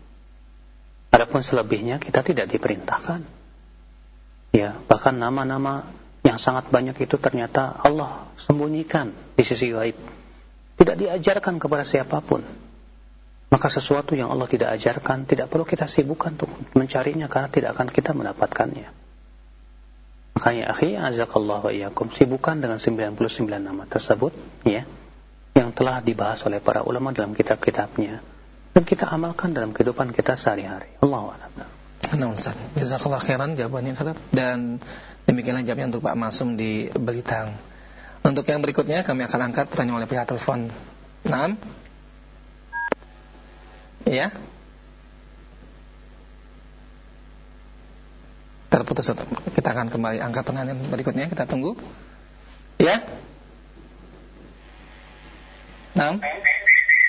Adapun selebihnya kita tidak diperintahkan. Ya, bahkan nama-nama yang sangat banyak itu ternyata Allah sembunyikan di sisi gaib. Tidak diajarkan kepada siapa pun. Maka sesuatu yang Allah tidak ajarkan tidak perlu kita sibukkan untuk mencarinya karena tidak akan kita mendapatkannya. Makanya akhi azakallah wa iyyakum sibukkan dengan 99 nama tersebut ya yang telah dibahas oleh para ulama dalam kitab-kitabnya dan kita amalkan dalam kehidupan kita sehari-hari. Allah a'lam. Nah, Ustaz. Jazakallah khairan jawabannya Ustaz. Dan demikianlah jawabannya untuk Pak Masum di Belitang. Untuk yang berikutnya kami akan angkat pertanyaan oleh pihak telepon. Naam. Ya. Terputus Kita akan kembali angkat pengantin berikutnya kita tunggu. Ya. Nah.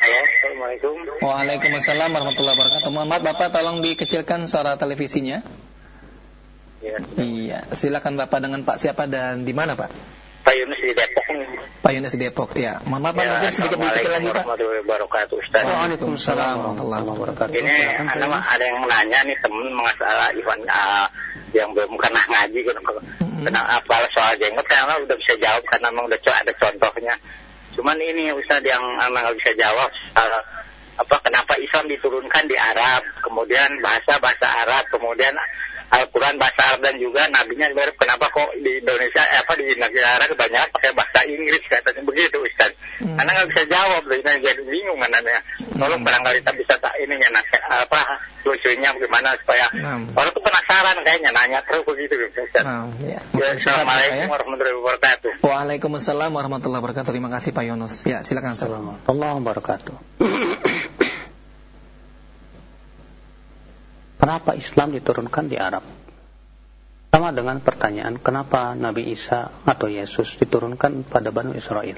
Halo, Assalamualaikum. Waalaikumsalam warahmatullahi wabarakatuh. Mohon maaf Bapak tolong dikecilkan suara televisinya. Ya, Iya, silakan Bapak dengan Pak siapa dan di mana Pak? Pak Yunus di Depok. Pak Yunus di Depok. Ya, mohon maaf Pak, mungkin sedikit dikecil lagi Pak. warahmatullahi wabarakatuh, Ustaz. Waalaikumsalam warahmatullahi wabarakatuh. Ini ada, ada yang nanya nih temen masalah Iwan uh, yang belum pernah ngaji gitu. Kenapa soal jenggot karena udah bisa jawab karena memang udah ada contohnya. Cuman ini Ustaz yang emang nggak bisa jawab uh, apa kenapa Islam diturunkan di Arab, kemudian bahasa bahasa Arab, kemudian Al-Quran bahasa Arab dan juga nabinya mirip kenapa kok di Indonesia eh, apa di negara kebanyakan pakai bahasa Inggris katanya begitu Ustaz. Hmm. Karena nggak bisa jawab loh, ini jadi bingung anaknya. Tolong barangkali tak bisa tak ininya nasihat apa lucunya bagaimana supaya Hmm. orang tuh penasaran kayaknya nanya terus begitu Ustaz. Nah, ya. Ya, Assalamualaikum ya. warahmatullahi wabarakatuh. Waalaikumsalam warahmatullahi wabarakatuh. Terima kasih Pak Yunus. Ya, silakan Ustaz. warahmatullahi wabarakatuh. Kenapa Islam diturunkan di Arab? Sama dengan pertanyaan kenapa Nabi Isa atau Yesus diturunkan pada Banu Israel?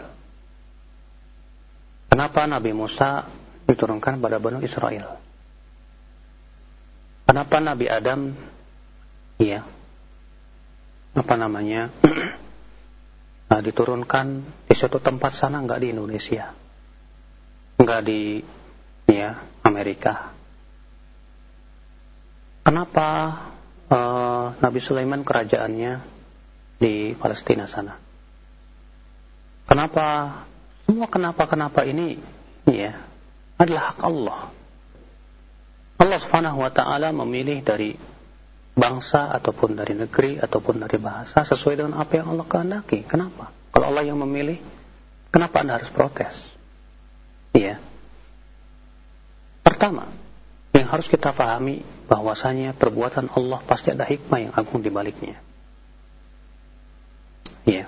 Kenapa Nabi Musa diturunkan pada Banu Israel? Kenapa Nabi Adam iya apa namanya nah, diturunkan di suatu tempat sana nggak di Indonesia nggak di ya Amerika kenapa eh, Nabi Sulaiman kerajaannya di Palestina sana kenapa semua kenapa kenapa ini ya adalah hak Allah Allah Subhanahu wa taala memilih dari bangsa ataupun dari negeri ataupun dari bahasa sesuai dengan apa yang Allah kehendaki. Kenapa? Kalau Allah yang memilih, kenapa Anda harus protes? Iya. Pertama, yang harus kita pahami bahwasanya perbuatan Allah pasti ada hikmah yang agung di baliknya. Iya.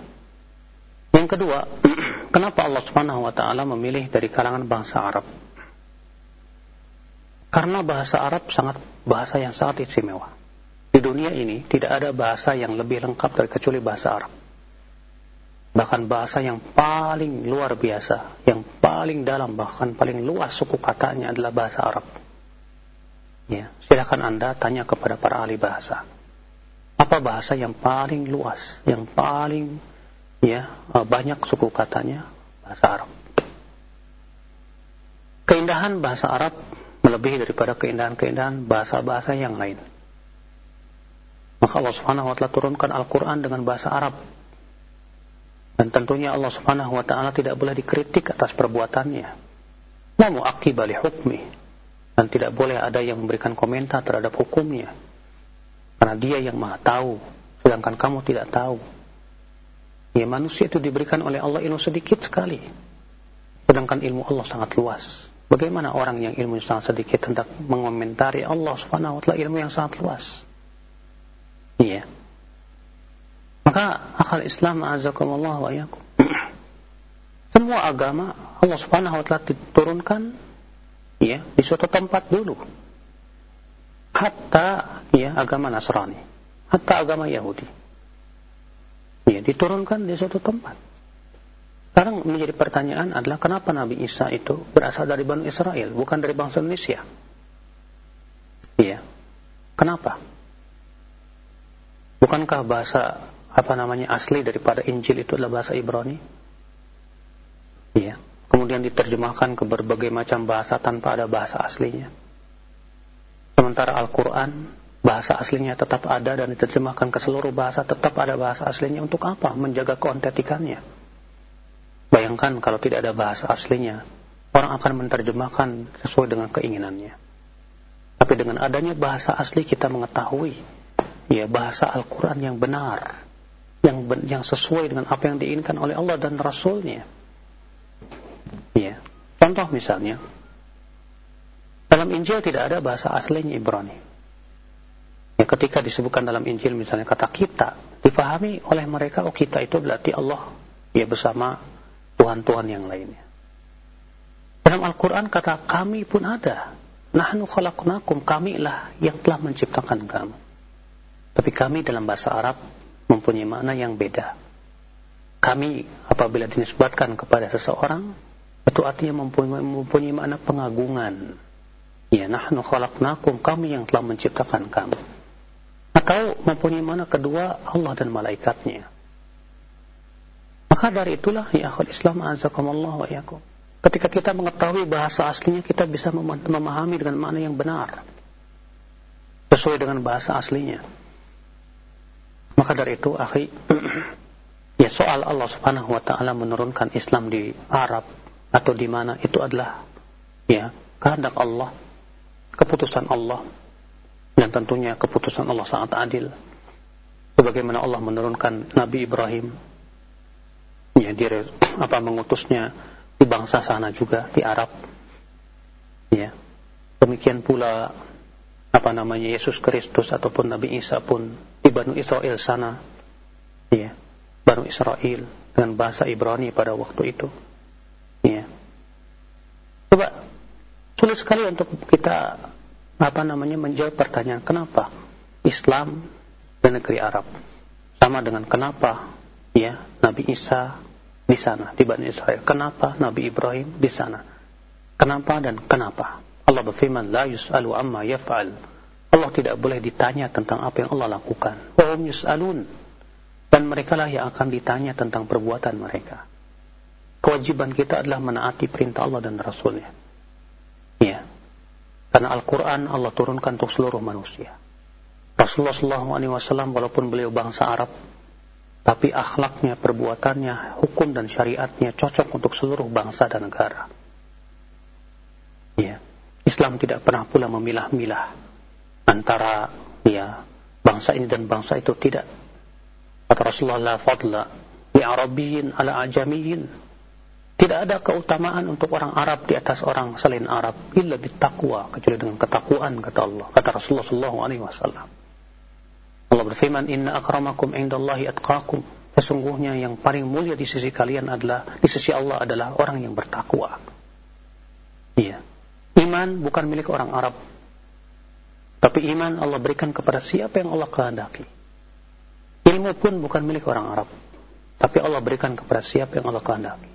Yang kedua, kenapa Allah Subhanahu wa taala memilih dari kalangan bangsa Arab? Karena bahasa Arab sangat bahasa yang sangat istimewa. Di dunia ini tidak ada bahasa yang lebih lengkap dari kecuali bahasa Arab. Bahkan bahasa yang paling luar biasa, yang paling dalam, bahkan paling luas suku katanya adalah bahasa Arab. Ya, silakan Anda tanya kepada para ahli bahasa. Apa bahasa yang paling luas, yang paling ya banyak suku katanya bahasa Arab. Keindahan bahasa Arab melebihi daripada keindahan-keindahan bahasa-bahasa yang lain. Maka Allah Subhanahu wa taala turunkan Al-Qur'an dengan bahasa Arab. Dan tentunya Allah Subhanahu wa taala tidak boleh dikritik atas perbuatannya. La mu'aqqiba li hukmi. Dan tidak boleh ada yang memberikan komentar terhadap hukumnya. Karena dia yang Maha tahu, sedangkan kamu tidak tahu. Ya manusia itu diberikan oleh Allah ilmu sedikit sekali. Sedangkan ilmu Allah sangat luas. Bagaimana orang yang ilmunya sangat sedikit hendak mengomentari Allah Subhanahu wa taala ilmu yang sangat luas? Iya. Maka akal Islam azakumullah wa yakum. Semua agama Allah Subhanahu wa taala diturunkan ya di suatu tempat dulu. Hatta ya agama Nasrani, hatta agama Yahudi. Ya diturunkan di suatu tempat. Sekarang menjadi pertanyaan adalah kenapa Nabi Isa itu berasal dari Bani Israel, bukan dari bangsa Indonesia? Iya. Kenapa? Bukankah bahasa apa namanya asli daripada Injil itu adalah bahasa Ibrani? Iya. Kemudian diterjemahkan ke berbagai macam bahasa tanpa ada bahasa aslinya. Sementara Al-Quran bahasa aslinya tetap ada dan diterjemahkan ke seluruh bahasa tetap ada bahasa aslinya untuk apa? Menjaga keontentikannya. Bayangkan kalau tidak ada bahasa aslinya, orang akan menerjemahkan sesuai dengan keinginannya. Tapi dengan adanya bahasa asli kita mengetahui ya bahasa Al-Qur'an yang benar, yang ben yang sesuai dengan apa yang diinginkan oleh Allah dan Rasulnya. Ya. Contoh misalnya, dalam Injil tidak ada bahasa aslinya Ibrani. Ya, ketika disebutkan dalam Injil misalnya kata kita, dipahami oleh mereka oh kita itu berarti Allah ya bersama Tuhan-Tuhan yang lainnya. Dalam Al-Quran kata kami pun ada. Nahnu khalaqnakum, kamilah yang telah menciptakan kamu. Tapi kami dalam bahasa Arab mempunyai makna yang beda. Kami apabila dinisbatkan kepada seseorang, itu artinya mempunyai, mempunyai makna pengagungan. Ya, nahnu khalaqnakum, kami yang telah menciptakan kamu. Atau mempunyai makna kedua, Allah dan malaikatnya. Maka dari itulah, ya akhul Islam, azakumullah wa yakum. Ketika kita mengetahui bahasa aslinya, kita bisa memahami dengan makna yang benar. Sesuai dengan bahasa aslinya. Maka dari itu, akhi, ya soal Allah subhanahu wa ta'ala menurunkan Islam di Arab atau di mana, itu adalah ya kehendak Allah, keputusan Allah, dan tentunya keputusan Allah sangat adil. Sebagaimana Allah menurunkan Nabi Ibrahim, ya dia apa mengutusnya di bangsa sana juga di Arab. Ya. Demikian pula apa namanya Yesus Kristus ataupun Nabi Isa pun di Banu Israel sana. Ya. Banu Israel dengan bahasa Ibrani pada waktu itu. Ya. Coba sulit sekali untuk kita apa namanya menjawab pertanyaan kenapa Islam dan negeri Arab sama dengan kenapa ya Nabi Isa di sana di Bani Israel. Kenapa Nabi Ibrahim di sana? Kenapa dan kenapa? Allah berfirman, "La yus'alu amma yaf'al." Allah tidak boleh ditanya tentang apa yang Allah lakukan. Wa hum yus'alun. Dan mereka lah yang akan ditanya tentang perbuatan mereka. Kewajiban kita adalah menaati perintah Allah dan Rasulnya. Ya. Karena Al-Quran Allah turunkan untuk seluruh manusia. Rasulullah SAW walaupun beliau bangsa Arab, tapi akhlaknya, perbuatannya, hukum dan syariatnya cocok untuk seluruh bangsa dan negara. Ya. Islam tidak pernah pula memilah-milah antara ya bangsa ini dan bangsa itu tidak. Kata Rasulullah la fadla li ala ajamiyyin. Tidak ada keutamaan untuk orang Arab di atas orang selain Arab illa bittaqwa kecuali dengan ketakwaan kata Allah. Kata Rasulullah wasallam. Allah berfirman, Inna akramakum indallahi atqakum. Sesungguhnya yang paling mulia di sisi kalian adalah, di sisi Allah adalah orang yang bertakwa. Iya. Iman bukan milik orang Arab. Tapi iman Allah berikan kepada siapa yang Allah kehendaki. Ilmu pun bukan milik orang Arab. Tapi Allah berikan kepada siapa yang Allah kehendaki.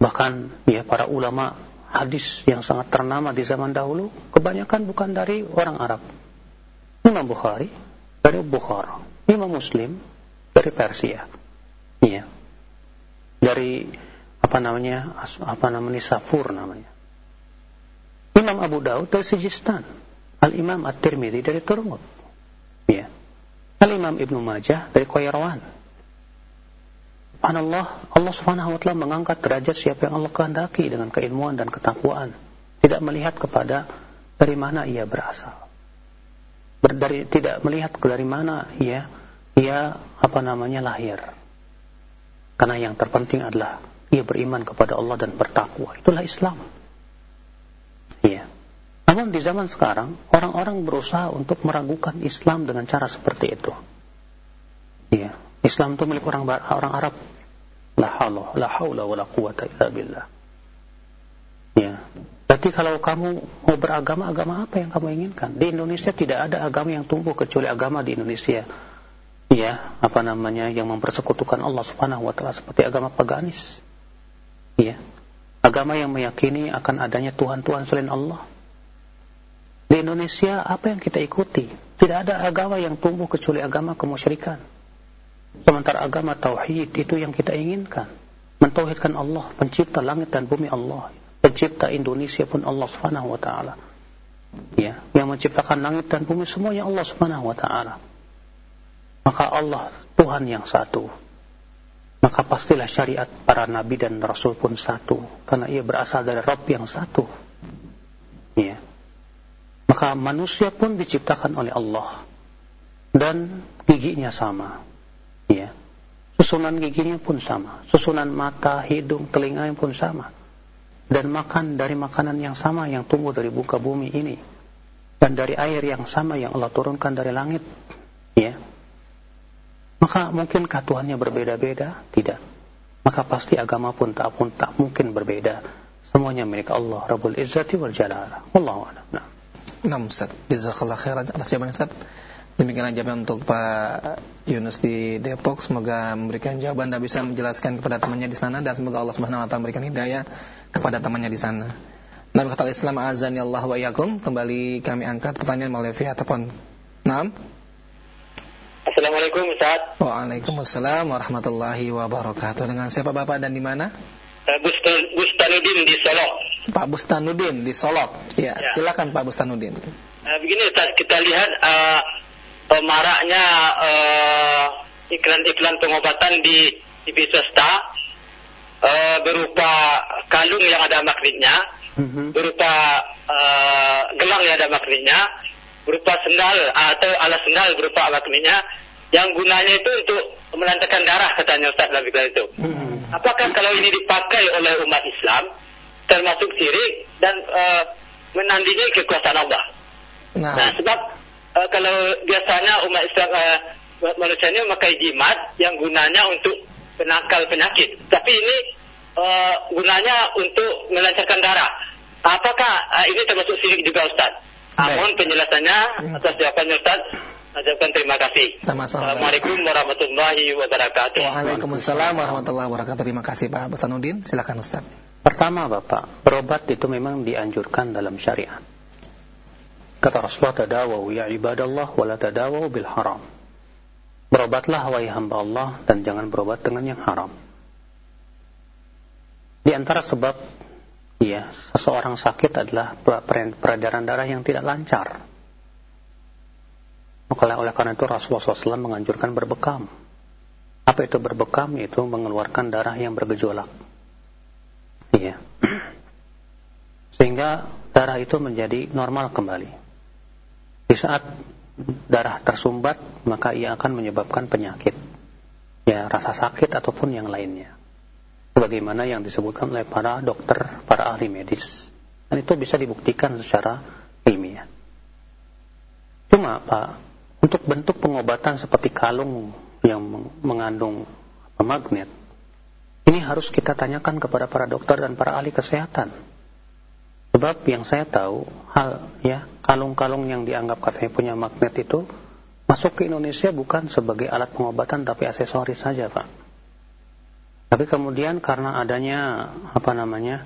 Bahkan ya para ulama hadis yang sangat ternama di zaman dahulu kebanyakan bukan dari orang Arab. Imam Bukhari dari Bukhara, Imam Muslim dari Persia. Iya. Dari apa namanya? Apa namanya? Safur namanya. Imam Abu Daud dari Sijistan. Al-Imam At-Tirmidzi dari Turmud. Iya. Al-Imam Ibnu Majah dari Qairawan. Allah, Allah Subhanahu wa taala mengangkat derajat siapa yang Allah kehendaki dengan keilmuan dan ketakwaan, tidak melihat kepada dari mana ia berasal berdari tidak melihat dari mana ia ia apa namanya lahir. Karena yang terpenting adalah ia beriman kepada Allah dan bertakwa. Itulah Islam. Iya. Namun di zaman sekarang orang-orang berusaha untuk meragukan Islam dengan cara seperti itu. Islam itu milik orang orang Arab. La haula la haula wala quwata illa billah. Ya. Berarti kalau kamu mau beragama, agama apa yang kamu inginkan? Di Indonesia tidak ada agama yang tumbuh kecuali agama di Indonesia. Ya, apa namanya yang mempersekutukan Allah Subhanahu wa taala seperti agama paganis. Ya. Agama yang meyakini akan adanya Tuhan-tuhan selain Allah. Di Indonesia apa yang kita ikuti? Tidak ada agama yang tumbuh kecuali agama kemusyrikan. Sementara agama tauhid itu yang kita inginkan. Mentauhidkan Allah, pencipta langit dan bumi Allah pencipta Indonesia pun Allah Subhanahu wa taala. Ya, yang menciptakan langit dan bumi semuanya Allah Subhanahu wa taala. Maka Allah Tuhan yang satu. Maka pastilah syariat para nabi dan rasul pun satu karena ia berasal dari Rabb yang satu. Ya. Maka manusia pun diciptakan oleh Allah dan giginya sama. Susunan giginya pun sama, susunan mata, hidung, telinga pun sama dan makan dari makanan yang sama yang tumbuh dari buka bumi ini dan dari air yang sama yang Allah turunkan dari langit ya maka mungkinkah Tuhannya berbeda-beda tidak maka pasti agama pun tak pun tak mungkin berbeda Semuanya milik Allah Rabbul Izzati wal Jalala. Wallahu a'lam. Nah. Nah, Ustaz. Jazakallah khairan atas jawaban Ustaz. Demikian jawaban untuk Pak Yunus di Depok. Semoga memberikan jawaban dan bisa menjelaskan kepada temannya di sana dan semoga Allah Subhanahu wa taala memberikan hidayah kepada temannya di sana. Nabi kata Islam azan ya Allah wa yakum. Kembali kami angkat pertanyaan melalui via telepon. Naam. Assalamualaikum Ustaz. Waalaikumsalam warahmatullahi wabarakatuh. Dengan siapa Bapak dan di mana? Bustanudin di Solo. Pak Bustanudin di Solo. Ya, ya. silakan Pak Bustanudin. Uh, begini Ustaz, kita lihat uh, maraknya iklan-iklan uh, pengobatan di TV swasta uh, berupa kalung yang ada magnetnya hmm berupa uh, gelang yang ada magnetnya, berupa sendal atau alas sendal berupa magnetnya, yang gunanya itu untuk melantarkan darah katanya Ustaz dalam itu. Mm-hmm. Apakah kalau ini dipakai oleh umat Islam termasuk sirik dan uh, menandingi kekuasaan Allah? Nah, nah sebab uh, kalau biasanya umat Islam uh, manusia ini memakai jimat yang gunanya untuk penangkal penyakit, tapi ini uh, gunanya untuk melancarkan darah. Apakah uh, ini termasuk sirik juga Ustaz? Mohon penjelasannya hmm. atas jawabannya Ustaz. Ucapkan terima kasih. Sama-sama. Assalamualaikum warahmatullahi wabarakatuh. Waalaikumsalam warahmatullahi wabarakatuh. Terima kasih Pak Hasanuddin. Silakan Ustaz. Pertama Bapak, berobat itu memang dianjurkan dalam syariat. Kata Rasulullah tadawaw ya ibadallah wala tadawaw bil haram. Berobatlah wahai hamba Allah dan jangan berobat dengan yang haram. Di antara sebab ya seseorang sakit adalah peredaran darah yang tidak lancar. Maka oleh karena itu Rasulullah SAW menganjurkan berbekam. Apa itu berbekam? Itu mengeluarkan darah yang bergejolak. Iya. Sehingga darah itu menjadi normal kembali. Di saat darah tersumbat, maka ia akan menyebabkan penyakit. Ya, rasa sakit ataupun yang lainnya sebagaimana yang disebutkan oleh para dokter, para ahli medis. Dan itu bisa dibuktikan secara ilmiah. Cuma Pak, untuk bentuk pengobatan seperti kalung yang mengandung magnet, ini harus kita tanyakan kepada para dokter dan para ahli kesehatan. Sebab yang saya tahu, hal ya kalung-kalung yang dianggap katanya punya magnet itu masuk ke Indonesia bukan sebagai alat pengobatan tapi aksesoris saja, Pak. Tapi kemudian karena adanya apa namanya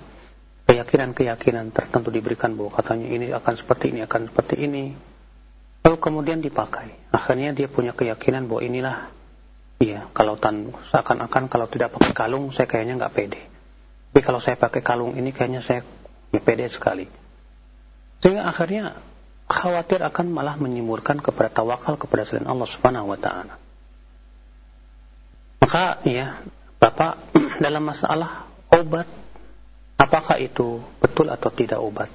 keyakinan-keyakinan tertentu diberikan bahwa katanya ini akan seperti ini akan seperti ini, lalu kemudian dipakai. Akhirnya dia punya keyakinan bahwa inilah iya kalau tan seakan-akan kalau tidak pakai kalung saya kayaknya nggak pede. Tapi kalau saya pakai kalung ini kayaknya saya ya, pede sekali. Sehingga akhirnya khawatir akan malah menyimpulkan kepada tawakal kepada selain Allah Subhanahu wa taala. Maka ya Bapak dalam masalah obat apakah itu betul atau tidak obat?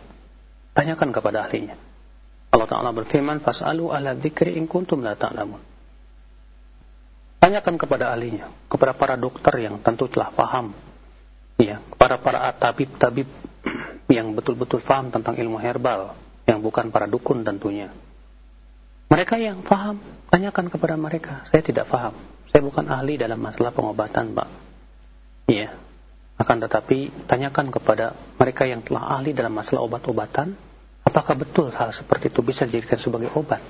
Tanyakan kepada ahlinya. Allah Ta'ala berfirman, Fas'alu ala dzikri in kuntum la ta'lamun. Tanyakan kepada ahlinya, kepada para dokter yang tentu telah paham, ya, kepada para tabib-tabib yang betul-betul paham tentang ilmu herbal, yang bukan para dukun tentunya. Mereka yang paham, tanyakan kepada mereka. Saya tidak paham. Saya bukan ahli dalam masalah pengobatan, Pak. Iya. Akan tetapi tanyakan kepada mereka yang telah ahli dalam masalah obat-obatan, apakah betul hal seperti itu bisa dijadikan sebagai obat?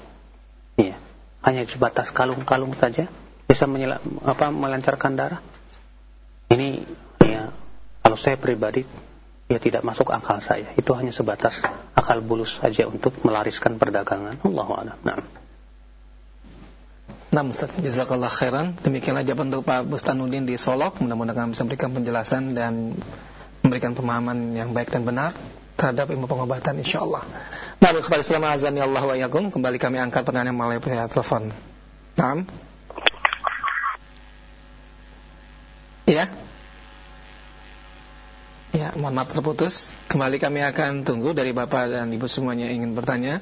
Iya. Hanya sebatas kalung-kalung saja bisa menyela, apa melancarkan darah? Ini ya kalau saya pribadi ya tidak masuk akal saya. Itu hanya sebatas akal bulus saja untuk melariskan perdagangan. Allahu a'lam. Nah. Nah, Ustaz, jazakallah khairan. Demikianlah jawaban untuk Pak Bustanudin di Solok. Mudah-mudahan bisa memberikan penjelasan dan memberikan pemahaman yang baik dan benar terhadap ilmu pengobatan insyaallah. Nah, kepada selama azan ya Allah wa yakum, kembali kami angkat pertanyaan melalui telepon. Naam. Ya. Ya, mohon maaf terputus. Kembali kami akan tunggu dari Bapak dan Ibu semuanya ingin bertanya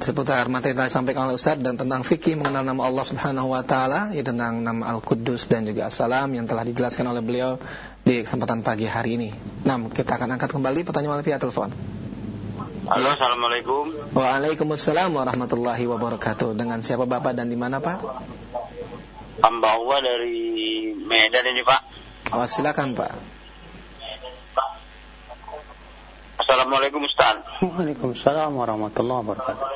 seputar materi yang disampaikan oleh Ustaz dan tentang fikih mengenal nama Allah Subhanahu wa taala, ya tentang nama Al-Quddus dan juga As-Salam yang telah dijelaskan oleh beliau di kesempatan pagi hari ini. Nah, kita akan angkat kembali pertanyaan via telepon. Halo, Assalamualaikum. Waalaikumsalam warahmatullahi wabarakatuh. Dengan siapa Bapak dan di mana Pak? Hamba Allah dari Medan ini Pak. Oh, silakan Pak. Assalamualaikum Ustaz. Waalaikumsalam warahmatullahi wabarakatuh.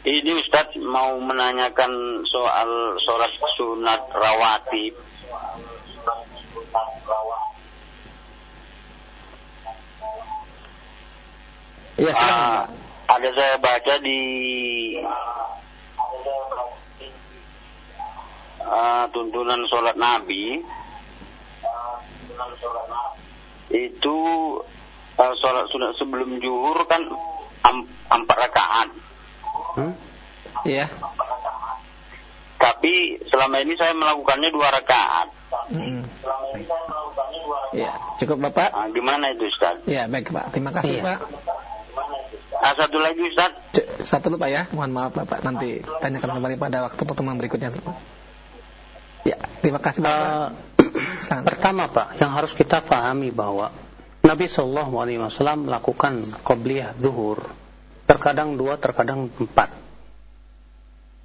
Ini Ustaz mau menanyakan soal sholat sunat rawatib. Silakan. Ah, Pak. ada saya baca di ah, tuntunan sholat Nabi itu ah, sholat sunat sebelum zuhur kan am- empat rakaat. Hmm? Iya. Tapi selama ini saya melakukannya dua rakaat. Mm-mm. Iya, cukup Bapak? Ah, gimana itu Ustaz? Ya, baik Pak. Terima kasih Iya. Pak. Ah, satu lagi Ustaz. C- Satu dulu Pak ya. Mohon maaf Bapak. Nanti tanyakan kembali pada waktu pertemuan berikutnya. Ya, terima kasih Bapak. Silakan. Pertama Pak, yang harus kita pahami bahwa Nabi Shallallahu Alaihi Wasallam melakukan qobliyah zuhur terkadang dua, terkadang empat.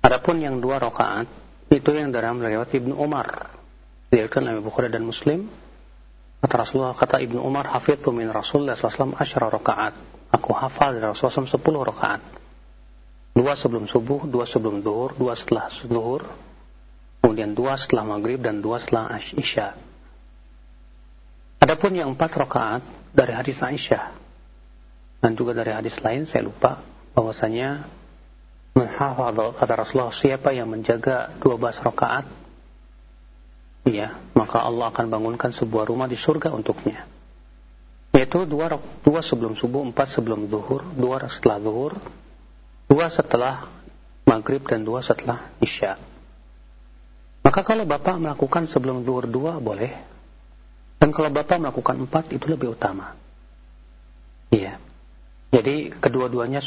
Adapun yang dua rakaat itu yang dalam riwayat Ibnu Umar diriwayatkan oleh Bukhari dan Muslim. Kata Rasulullah kata Ibnu Umar hafidhu min Rasulullah SAW asyara rakaat. Aku hafal dari Rasulullah SAW 10 rakaat. Dua sebelum subuh, dua sebelum zuhur, dua setelah zuhur, kemudian dua setelah maghrib dan dua setelah isya. Adapun yang empat rakaat dari hadis Aisyah dan juga dari hadis lain saya lupa bahwasanya menghafal kata Rasulullah siapa yang menjaga 12 rakaat iya maka Allah akan bangunkan sebuah rumah di surga untuknya. Yaitu dua, dua sebelum subuh empat sebelum zuhur dua setelah zuhur dua setelah maghrib dan dua setelah isya. Maka kalau bapak melakukan sebelum zuhur dua boleh dan kalau bapak melakukan empat itu lebih utama iya jadi kedua-duanya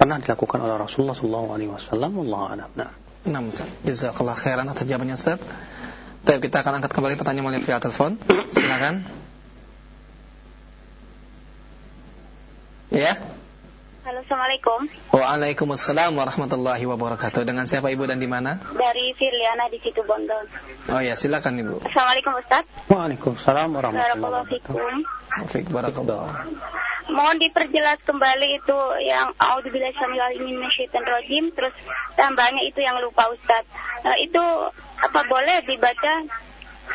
pernah dilakukan oleh Rasulullah SAW. Allah a'lam. Nah. Ustaz. Jazakallah khairan atas jawabannya Ustaz. Baik, kita akan angkat kembali pertanyaan melalui via telepon. Silakan. Ya. Halo, Assalamualaikum. Waalaikumsalam warahmatullahi wabarakatuh. Dengan siapa Ibu dan di mana? Dari Firliana di situ Bondol. Oh ya, silakan Ibu. Assalamualaikum Ustaz. Waalaikumsalam warahmatullahi wabarakatuh. Mohon diperjelas kembali itu yang A'udzubillahi samil rajim terus tambahnya itu yang lupa Ustaz. Nah, itu apa boleh dibaca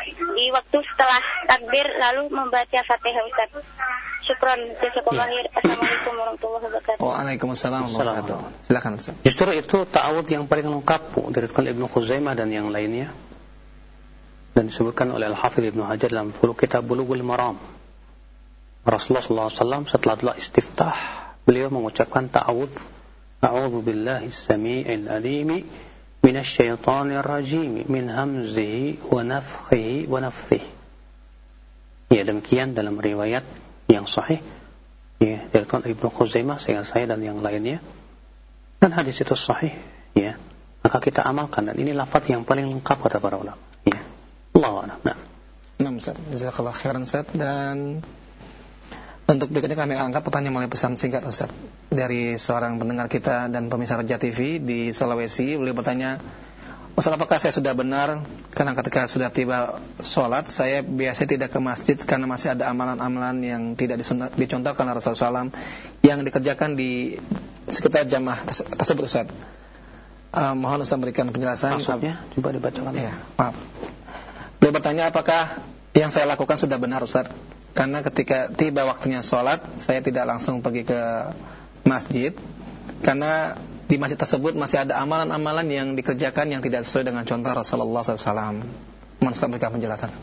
di waktu setelah takbir lalu membaca Fatihah Ustaz. Syukran. Jazakallah khair. Assalamualaikum warahmatullahi wabarakatuh. Waalaikumsalam warahmatullahi wabarakatuh. Silakan Ustaz. Justru itu ta'awud yang paling lengkap dari Ibnu Khuzaimah dan yang lainnya. Dan disebutkan oleh Al-Hafidh Ibnu Hajar dalam puluh kitab Bulughul Maram. Rasulullah SAW setelah doa istiftah, beliau mengucapkan ta'awud. A'udzu billahi as-sami'il alimi rajim min hamzihi wa nafthihi wa nafthihi. Ya demikian dalam riwayat yang sahih. Ya dari Ibnu Khuzaimah sehingga saya dan yang lainnya. Dan hadis itu sahih ya. Maka kita amalkan. Dan ini lafaz yang paling lengkap kata para ulama ya. Allah nah. Nah, Ustaz. Jazakallah khairan Ustaz. Dan untuk berikutnya kami akan angkat pertanyaan melalui pesan singkat Ustaz dari seorang pendengar kita dan pemirsa Raja TV di Sulawesi. Beliau bertanya, Ustaz apakah saya sudah benar karena ketika sudah tiba sholat saya biasanya tidak ke masjid karena masih ada amalan-amalan yang tidak disunat- dicontohkan oleh Rasulullah SAW yang dikerjakan di sekitar jamaah terse- tersebut Ustaz. Eh, mohon Ustaz berikan penjelasan. maksudnya coba dibacakan Ya, maaf. Beliau bertanya apakah yang saya lakukan sudah benar Ustaz? Karena ketika tiba waktunya sholat, saya tidak langsung pergi ke masjid. Karena di masjid tersebut masih ada amalan-amalan yang dikerjakan yang tidak sesuai dengan contoh Rasulullah SAW. Ustaz berikan penjelasan.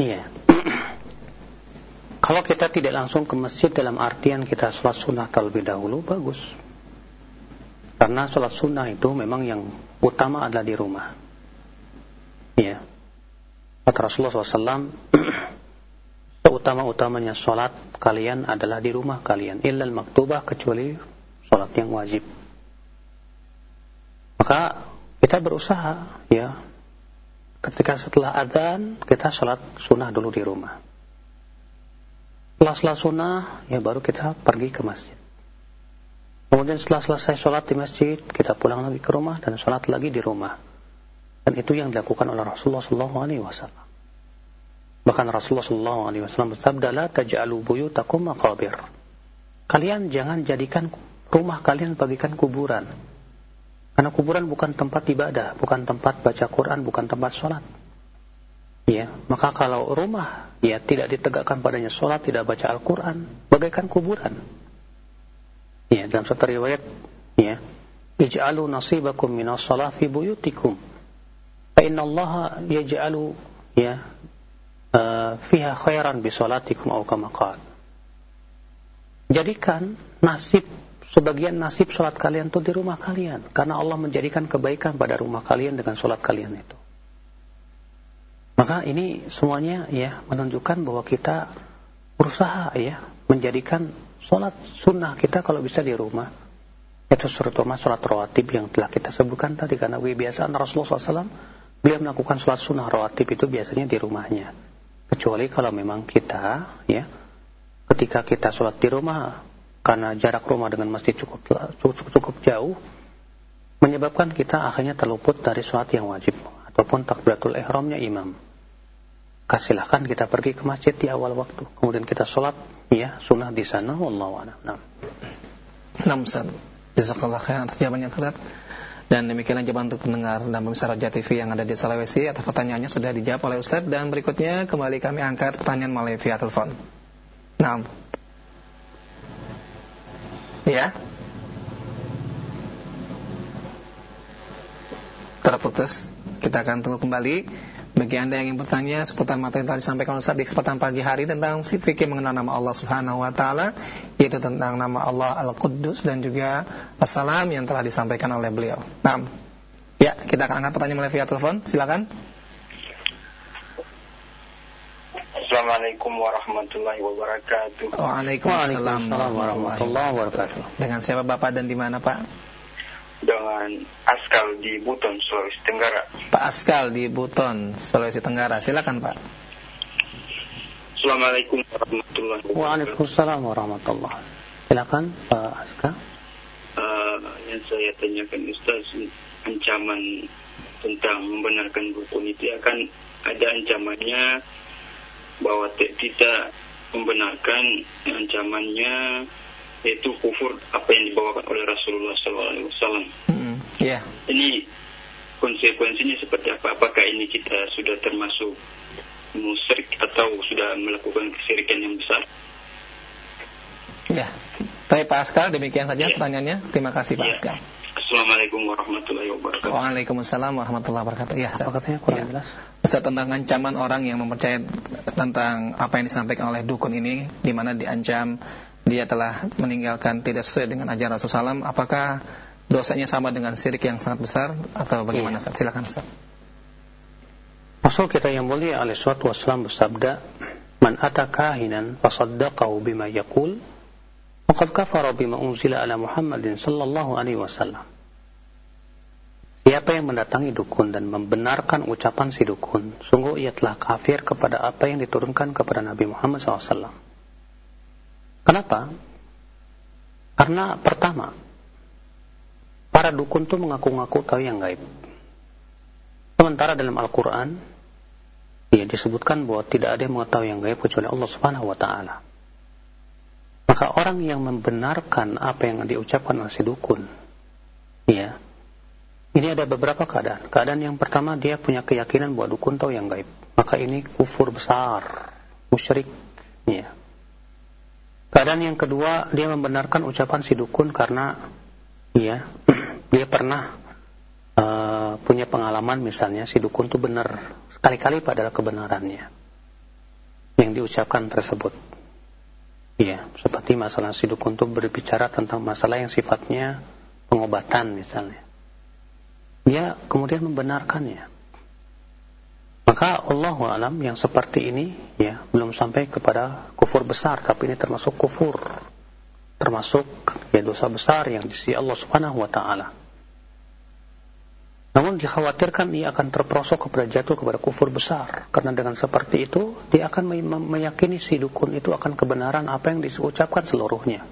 iya kalau kita tidak langsung ke masjid dalam artian kita sholat sunnah terlebih dahulu bagus karena sholat sunnah itu memang yang utama adalah di rumah iya kata Rasulullah SAW seutama-utamanya sholat kalian adalah di rumah kalian. Illal maktubah kecuali sholat yang wajib. Maka kita berusaha ya. Ketika setelah adzan kita sholat sunnah dulu di rumah. Setelah sholat sunnah ya baru kita pergi ke masjid. Kemudian setelah selesai sholat di masjid kita pulang lagi ke rumah dan sholat lagi di rumah. Dan itu yang dilakukan oleh Rasulullah SAW Bahkan Rasulullah SAW bersabda, "La taj'alu buyutakum maqabir." Kalian jangan jadikan rumah kalian bagikan kuburan. Karena kuburan bukan tempat ibadah, bukan tempat baca Quran, bukan tempat sholat. Ya, maka kalau rumah ya tidak ditegakkan padanya sholat, tidak baca Al-Quran, bagaikan kuburan. Ya, dalam satu riwayat, ya, ij'alu nasibakum minas sholat buyutikum. Fa inna ya fiha khairan bi salatikum aw kama Jadikan nasib sebagian nasib sholat kalian itu di rumah kalian karena Allah menjadikan kebaikan pada rumah kalian dengan sholat kalian itu. Maka ini semuanya ya menunjukkan bahwa kita berusaha ya menjadikan sholat sunnah kita kalau bisa di rumah. Itu terutama sholat rawatib yang telah kita sebutkan tadi karena kebiasaan Rasulullah SAW beliau melakukan sholat sunnah rawatib itu biasanya di rumahnya. Kecuali kalau memang kita ya ketika kita sholat di rumah karena jarak rumah dengan masjid cukup cukup, cukup jauh menyebabkan kita akhirnya terluput dari sholat yang wajib ataupun takbiratul ihramnya imam silahkan kita pergi ke masjid di awal waktu. Kemudian kita sholat, ya, sunnah di sana. Wallahu a'lam. Nah. Naam, Ustaz. Jazakallah khairan atas jawabannya, Ustaz. Dan demikianlah jawaban untuk pendengar dan pemirsa Raja TV yang ada di Sulawesi atas pertanyaannya sudah dijawab oleh Ustaz dan berikutnya kembali kami angkat pertanyaan melalui via telepon. Naam. Ya. Terputus. Kita akan tunggu kembali. Bagi Anda yang ingin bertanya seputar materi yang telah disampaikan Ustaz di kesempatan pagi hari tentang fikih mengenal nama Allah Subhanahu wa taala, yaitu tentang nama Allah Al-Quddus dan juga Assalam yang telah disampaikan oleh beliau. Nah, ya, kita akan angkat pertanyaan melalui via telepon. Silakan. Assalamualaikum warahmatullahi wabarakatuh. Waalaikumsalam warahmatullahi wabarakatuh. Dengan siapa Bapak dan di mana Pak? Dengan Askal di Buton, Sulawesi Tenggara. Pak Askal di Buton, Sulawesi Tenggara. Silakan Pak. Assalamualaikum warahmatullahi wabarakatuh. Waalaikumsalam warahmatullahi Silakan Pak Askal. Uh, yang saya tanyakan Ustaz, ancaman tentang membenarkan dukun itu akan ada ancamannya bahwa tidak membenarkan ancamannya yaitu kufur apa yang dibawakan oleh Rasulullah SAW. Mm, yeah. Ini konsekuensinya seperti apa? Apakah ini kita sudah termasuk musyrik atau sudah melakukan kesirikan yang besar? Ya, Baik Pak Askar, demikian saja ya. pertanyaannya. Terima kasih Pak ya. Askar. Assalamualaikum warahmatullahi wabarakatuh. Waalaikumsalam warahmatullahi wabarakatuh. Ya, katanya kurang ya. jelas? Ustaz tentang ancaman orang yang mempercayai tentang apa yang disampaikan oleh dukun ini, di mana diancam dia telah meninggalkan tidak sesuai dengan ajaran Rasulullah SAW, apakah dosanya sama dengan syirik yang sangat besar atau bagaimana? Iya. Silakan Ustaz. Rasul kita yang mulia alaihi salatu wasallam bersabda, "Man ata kahinan fasaddaqahu bima yaqul, faqad kafara bima unzila ala Muhammadin sallallahu alaihi wasallam." Siapa yang mendatangi dukun dan membenarkan ucapan si dukun, sungguh ia telah kafir kepada apa yang diturunkan kepada Nabi Muhammad SAW. Kenapa? Karena pertama, para dukun itu mengaku-ngaku tahu yang gaib. Sementara dalam Al-Quran, ya disebutkan bahwa tidak ada yang mengetahui yang gaib kecuali Allah Subhanahu wa taala. Maka orang yang membenarkan apa yang diucapkan oleh si dukun, ya, ini ada beberapa keadaan. Keadaan yang pertama dia punya keyakinan bahwa dukun tahu yang gaib. Maka ini kufur besar, musyrik, ya. Keadaan yang kedua, dia membenarkan ucapan si dukun karena ya, dia pernah uh, punya pengalaman misalnya si dukun itu benar sekali-kali pada kebenarannya yang diucapkan tersebut. Ya, seperti masalah si dukun itu berbicara tentang masalah yang sifatnya pengobatan misalnya. Dia kemudian membenarkannya. Maka Allah alam yang seperti ini ya belum sampai kepada kufur besar tapi ini termasuk kufur termasuk ya dosa besar yang di sisi Allah Subhanahu wa taala. Namun dikhawatirkan ia akan terperosok kepada jatuh kepada kufur besar karena dengan seperti itu dia akan meyakini si dukun itu akan kebenaran apa yang diucapkan seluruhnya.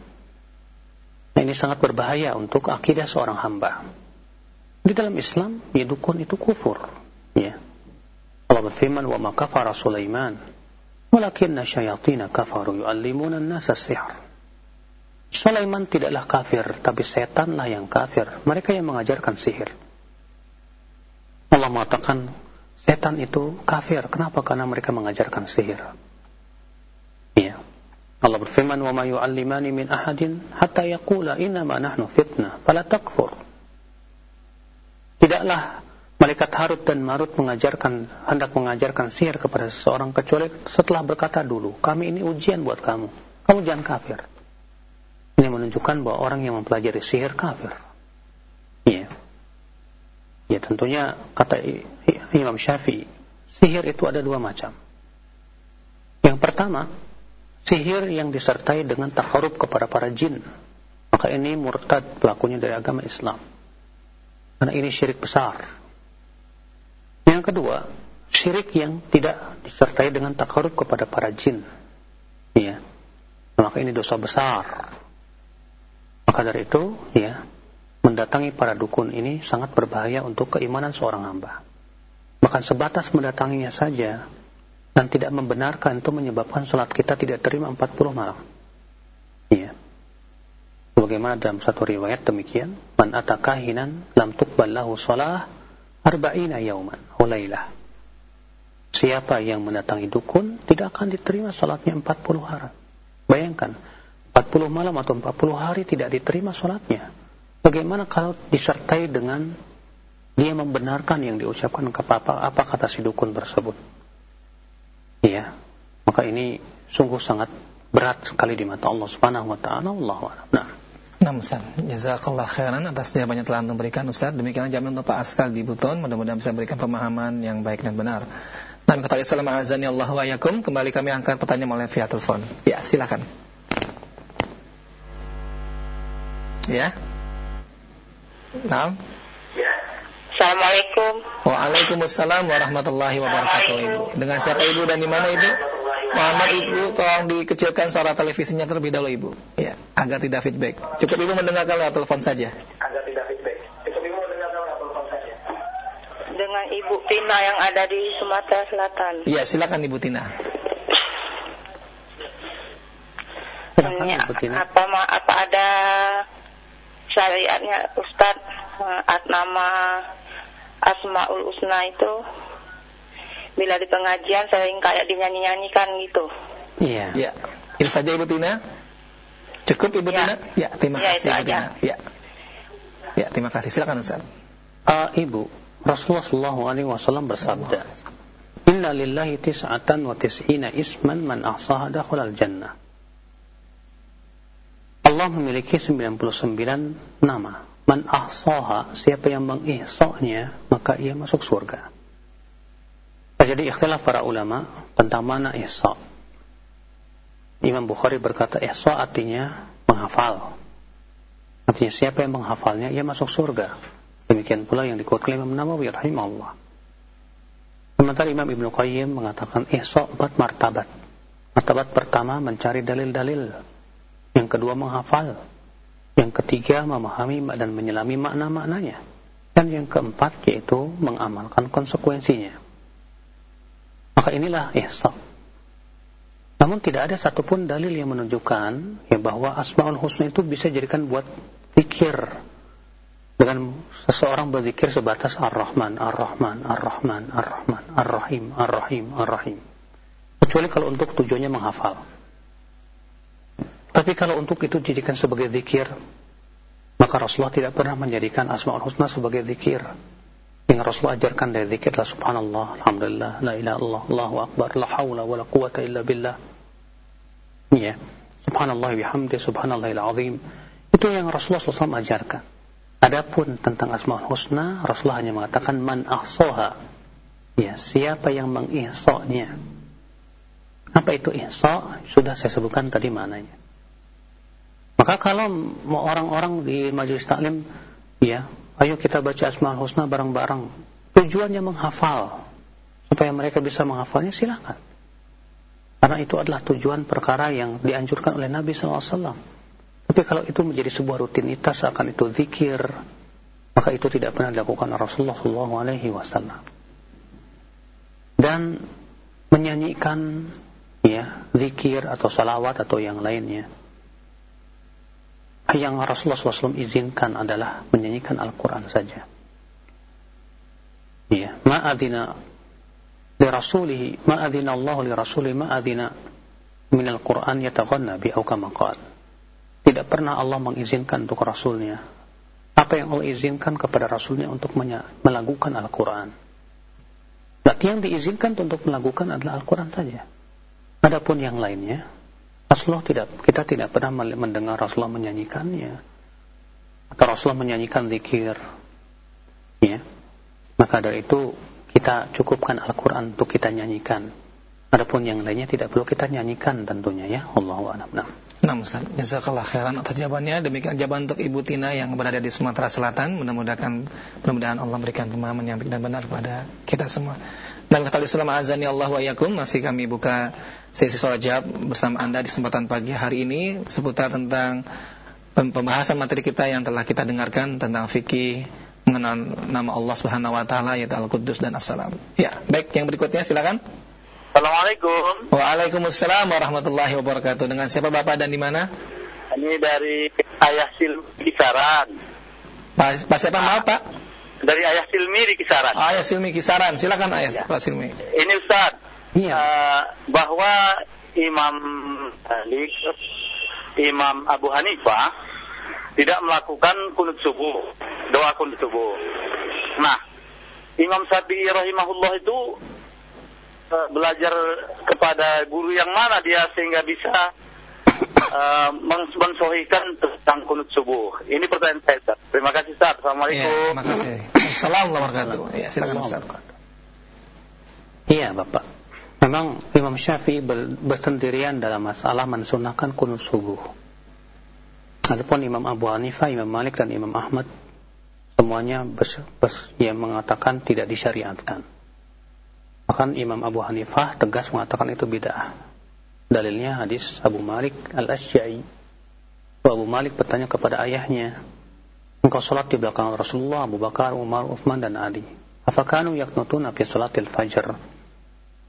Nah, ini sangat berbahaya untuk akidah seorang hamba. Di dalam Islam, ya dukun itu kufur, ya. Allah berfirman, "Wa ma kafara Sulaiman Walakinna syayatina kafaru yu'allimuna an-nasa sihr. Sulaiman tidaklah kafir, tapi setanlah yang kafir. Mereka yang mengajarkan sihir. Allah mengatakan setan itu kafir. Kenapa? Karena mereka mengajarkan sihir. Iya. Allah berfirman, "Wa ma yu'allimani min ahadin hatta yaqula inna ma nahnu fitnah, fala takfur." Tidaklah Malaikat Harut dan Marut mengajarkan hendak mengajarkan sihir kepada seseorang kecuali setelah berkata dulu, kami ini ujian buat kamu. Kamu jangan kafir. Ini menunjukkan bahwa orang yang mempelajari sihir kafir. Iya. Ya tentunya kata Imam Syafi'i, sihir itu ada dua macam. Yang pertama, sihir yang disertai dengan takharub kepada para jin. Maka ini murtad pelakunya dari agama Islam. Karena ini syirik besar yang kedua, syirik yang tidak disertai dengan takarub kepada para jin. Ya. Maka ini dosa besar. Maka dari itu, ya, mendatangi para dukun ini sangat berbahaya untuk keimanan seorang hamba. Bahkan sebatas mendatanginya saja dan tidak membenarkan itu menyebabkan sholat kita tidak terima 40 malam. Ya. Bagaimana dalam satu riwayat demikian, man atakahinan lam tuqbal lahu shalah arba'ina yauman hulailah. Siapa yang mendatangi dukun tidak akan diterima salatnya 40 hari. Bayangkan, 40 malam atau 40 hari tidak diterima salatnya. Bagaimana kalau disertai dengan dia membenarkan yang diucapkan ke apa, apa kata si dukun tersebut? Iya, maka ini sungguh sangat berat sekali di mata Allah Subhanahu wa taala. Allahu Nah. Nah Ustaz, jazakallah khairan atas jawabannya telah Antum berikan Ustaz. Demikian jamin untuk Pak Askal di Buton, mudah-mudahan bisa berikan pemahaman yang baik dan benar. Nah, kata Islam azani Allah wa yakum, kembali kami angkat pertanyaan oleh via telepon. Ya, silakan. Ya. Nah. Ya. Assalamualaikum. Waalaikumsalam warahmatullahi wabarakatuh Ibu. Dengan siapa Ibu dan di mana Ibu? Muhammad Ibu tolong dikecilkan suara televisinya terlebih dahulu Ibu. Ya, agar tidak feedback. Cukup Ibu mendengarkan lewat telepon saja. Agar tidak feedback. Cukup Ibu mendengarkan lewat telepon saja. Dengan Ibu Tina yang ada di Sumatera Selatan. Iya, silakan Ibu Tina. Silakan Ibu Tina. Apa apa ada syariatnya Ustadz nama Asmaul Husna itu bila di pengajian sering kayak dinyanyi-nyanyikan gitu. Iya. Ya. Itu saja Ibu Tina. Cukup Ibu ya. Tina? Ya, terima ya, kasih Ibu Tina. Ya. Ya, terima kasih. Silakan Ustaz. Uh, Ibu, Rasulullah sallallahu alaihi wasallam bersabda, "Inna lillahi tis'atan wa tis'ina isman man ahsaha dakhala al-jannah." Allah memiliki 99 nama. Man ahsaha, siapa yang mengihsa'nya, maka ia masuk surga. Terjadi ikhtilaf para ulama tentang mana ihsa. Imam Bukhari berkata ihsa artinya menghafal. Artinya siapa yang menghafalnya ia masuk surga. Demikian pula yang dikuatkan Imam Nawawi rahimahullah. Sementara Imam Ibn Qayyim mengatakan ihsa empat martabat. Martabat pertama mencari dalil-dalil. Yang kedua menghafal. Yang ketiga memahami dan menyelami makna-maknanya. Dan yang keempat yaitu mengamalkan konsekuensinya. Maka inilah ihsan. Namun tidak ada satupun dalil yang menunjukkan ya bahwa Asmaul Husna itu bisa jadikan buat zikir dengan seseorang berzikir sebatas Ar-Rahman, Ar-Rahman, Ar-Rahman, Ar-Rahman, Ar-Rahim, Ar-Rahim, Ar-Rahim. Kecuali kalau untuk tujuannya menghafal. Tapi kalau untuk itu dijadikan sebagai zikir, maka Rasulullah tidak pernah menjadikan Asmaul Husna sebagai zikir yang Rasulullah ajarkan dari zikir adalah subhanallah, alhamdulillah, la ilaha illallah, Allahu akbar, la haula wala quwata illa billah. Ya. Subhanallah bihamdi, subhanallahil azim. Itu yang Rasulullah SAW ajarkan. Adapun tentang Asmaul Husna, Rasulullah hanya mengatakan man ahsoha. Ya, siapa yang mengihsonya. Apa itu ihsa? Sudah saya sebutkan tadi maknanya. Maka kalau orang-orang di majelis taklim ya Ayo kita baca Asmaul Husna bareng-bareng. Tujuannya menghafal. Supaya mereka bisa menghafalnya silakan. Karena itu adalah tujuan perkara yang dianjurkan oleh Nabi SAW. Tapi kalau itu menjadi sebuah rutinitas akan itu zikir, maka itu tidak pernah dilakukan Rasulullah SAW. Dan menyanyikan ya zikir atau salawat atau yang lainnya yang Rasulullah SAW izinkan adalah menyanyikan Al-Quran saja. Ya, ma'adina li rasulihi, ma'adina Allah li rasulihi, ma'adina min Al-Quran yataghanna bi kama Tidak pernah Allah mengizinkan untuk Rasulnya. Apa yang Allah izinkan kepada Rasulnya untuk melakukan Al-Quran. Berarti yang diizinkan untuk melakukan adalah Al-Quran saja. Adapun yang lainnya, Rasulullah tidak kita tidak pernah mendengar Rasulullah menyanyikannya. Atau Rasulullah menyanyikan zikir. Ya. Maka dari itu kita cukupkan Al-Qur'an untuk kita nyanyikan. Adapun yang lainnya tidak perlu kita nyanyikan tentunya ya. Allahu a'lam. Nah. Nah, Ustaz, jazakallah khairan atas jawabannya. Demikian jawaban untuk Ibu Tina yang berada di Sumatera Selatan. Mudah-mudahan mudah-mudahan Allah berikan pemahaman yang baik dan benar kepada kita semua. Dan kata Islam azani Allah wa yakum masih kami buka sesi sholat jawab bersama Anda di kesempatan pagi hari ini seputar tentang pembahasan materi kita yang telah kita dengarkan tentang fikih mengenal nama Allah Subhanahu wa taala yaitu Al-Quddus dan As-Salam. Ya, baik yang berikutnya silakan. Assalamualaikum. Waalaikumsalam warahmatullahi wabarakatuh. Dengan siapa Bapak dan di mana? Ini dari Ayah Silmi Kisaran. Pak, Pak siapa maaf Pak? Dari Ayah Silmi di Kisaran. Ayah Silmi Kisaran. Silakan Ayah ya. Pak Silmi. Ini Ustaz, Iya. Uh, bahwa Imam Malik, Imam Abu Hanifah tidak melakukan kunut subuh, doa kunut subuh. Nah, Imam Syafi'i rahimahullah itu uh, belajar kepada guru yang mana dia sehingga bisa uh, mensohikan tentang kunut subuh. Ini pertanyaan saya, Terima kasih, Ustaz. Assalamualaikum. Ya, terima kasih. Assalamualaikum warahmatullahi wabarakatuh. Ya, silakan Ustaz. Iya, Bapak. Memang Imam Syafi'i bersendirian dalam masalah mensunahkan kunut subuh. Adapun Imam Abu Hanifah, Imam Malik dan Imam Ahmad semuanya bers, bers, yang mengatakan tidak disyariatkan. Bahkan Imam Abu Hanifah tegas mengatakan itu bid'ah. Dalilnya hadis Abu Malik Al-Asy'ai. Abu Malik bertanya kepada ayahnya, "Engkau salat di belakang Rasulullah, Abu Bakar, Umar, Uthman dan Ali. Apakah yaknutuna fi salatil fajr?"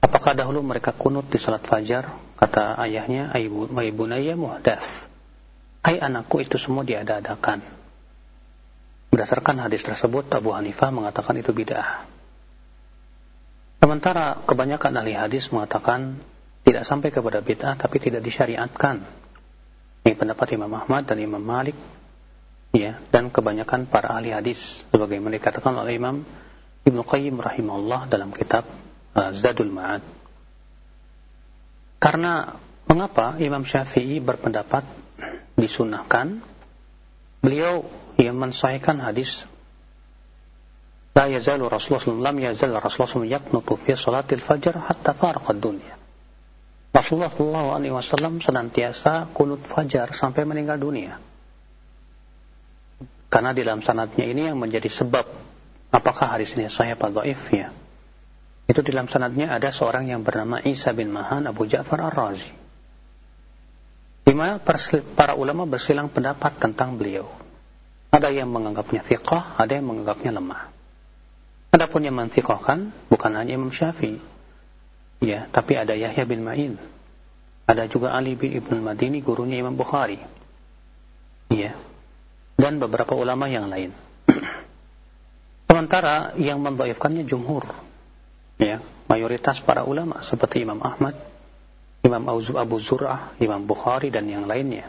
Apakah dahulu mereka kunut di salat fajar? Kata ayahnya, Aibunaya muhdas. Hai anakku itu semua diada-adakan. Berdasarkan hadis tersebut, Abu Hanifah mengatakan itu bid'ah. Sementara kebanyakan ahli hadis mengatakan tidak sampai kepada bid'ah tapi tidak disyariatkan. Ini pendapat Imam Ahmad dan Imam Malik ya dan kebanyakan para ahli hadis sebagaimana dikatakan oleh Imam Ibnu Qayyim rahimahullah dalam kitab Uh, Zadul Ma'ad. Karena mengapa Imam Syafi'i berpendapat disunahkan? Beliau yang mensahihkan hadis La yazalu Rasulullah SAW lam yazal Rasulullah SAW yaknutu fi salatil fajar hatta faraqad dunia. Rasulullah SAW senantiasa kunut fajar sampai meninggal dunia. Karena di dalam sanatnya ini yang menjadi sebab apakah hadis ini atau dhaif ya. Itu di dalam sanadnya ada seorang yang bernama Isa bin Mahan Abu Ja'far Ar-Razi. Di mana para ulama bersilang pendapat tentang beliau. Ada yang menganggapnya fiqah, ada yang menganggapnya lemah. Adapun yang menfiqahkan bukan hanya Imam Syafi'i. Ya, tapi ada Yahya bin Ma'in. Ada juga Ali bin Ibn Madini, gurunya Imam Bukhari. Ya. Dan beberapa ulama yang lain. Sementara yang mendhaifkannya jumhur ya mayoritas para ulama seperti Imam Ahmad, Imam Abu Zur'ah, Imam Bukhari dan yang lainnya.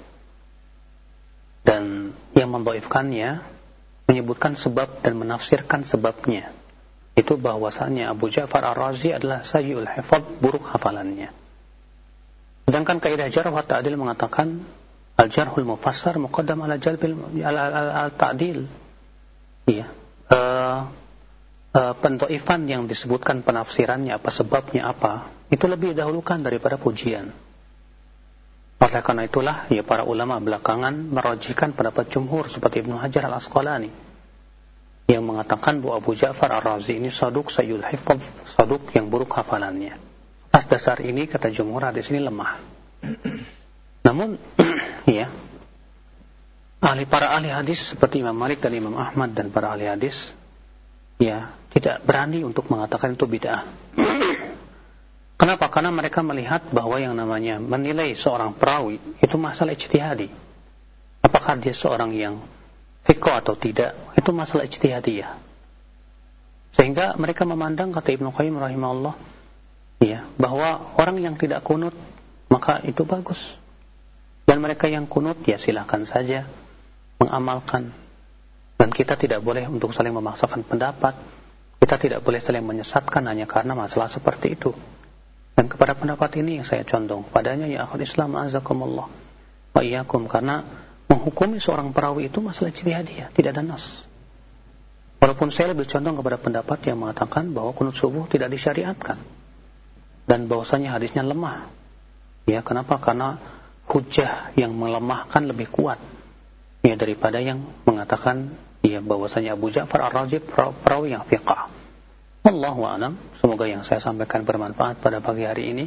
Dan yang mendhaifkannya menyebutkan sebab dan menafsirkan sebabnya. Itu bahwasannya Abu Ja'far Ar-Razi adalah sayyul hifad, buruk hafalannya. Sedangkan kaidah jarh wa ta'dil mengatakan al-jarhul mufassar muqaddam ala jalbil al-ta'dil. Iya. Uh, uh, yang disebutkan penafsirannya apa sebabnya apa itu lebih dahulukan daripada pujian. Oleh karena itulah ya para ulama belakangan merojikan pendapat jumhur seperti Ibnu Hajar al Asqalani yang mengatakan bahwa Abu Ja'far Ar-Razi ini saduk sayyul hifz, saduk yang buruk hafalannya. Atas dasar ini kata jumhur hadis ini lemah. Namun ya ahli para ahli hadis seperti Imam Malik dan Imam Ahmad dan para ahli hadis ya tidak berani untuk mengatakan itu bid'ah. Kenapa? Karena mereka melihat bahwa yang namanya menilai seorang perawi itu masalah ijtihadi. Apakah dia seorang yang fikoh atau tidak, itu masalah ijtihadiyah. Sehingga mereka memandang kata Ibnu Qayyim rahimahullah ya, bahwa orang yang tidak kunut maka itu bagus. Dan mereka yang kunut ya silahkan saja mengamalkan. Dan kita tidak boleh untuk saling memaksakan pendapat. Kita tidak boleh saling menyesatkan hanya karena masalah seperti itu. Dan kepada pendapat ini yang saya condong padanya ya akhul Islam azakumullah wa iyyakum karena menghukumi seorang perawi itu masalah ijtihadiyah, tidak ada nas. Walaupun saya lebih condong kepada pendapat yang mengatakan bahwa kunut subuh tidak disyariatkan dan bahwasanya hadisnya lemah. Ya, kenapa? Karena hujah yang melemahkan lebih kuat ya daripada yang mengatakan ya bahwasanya Abu Ja'far Ar-Rajib perawi yang fiqah. Allahu a'lam. Semoga yang saya sampaikan bermanfaat pada pagi hari ini.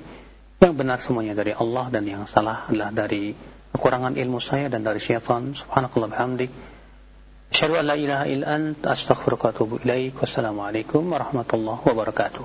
Yang benar semuanya dari Allah dan yang salah adalah dari kekurangan ilmu saya dan dari syaitan subhanakallah bihamdik asyhadu an la ilaha illa ant astaghfiruka wa atubu ilaik. Wassalamu alaikum warahmatullahi wabarakatuh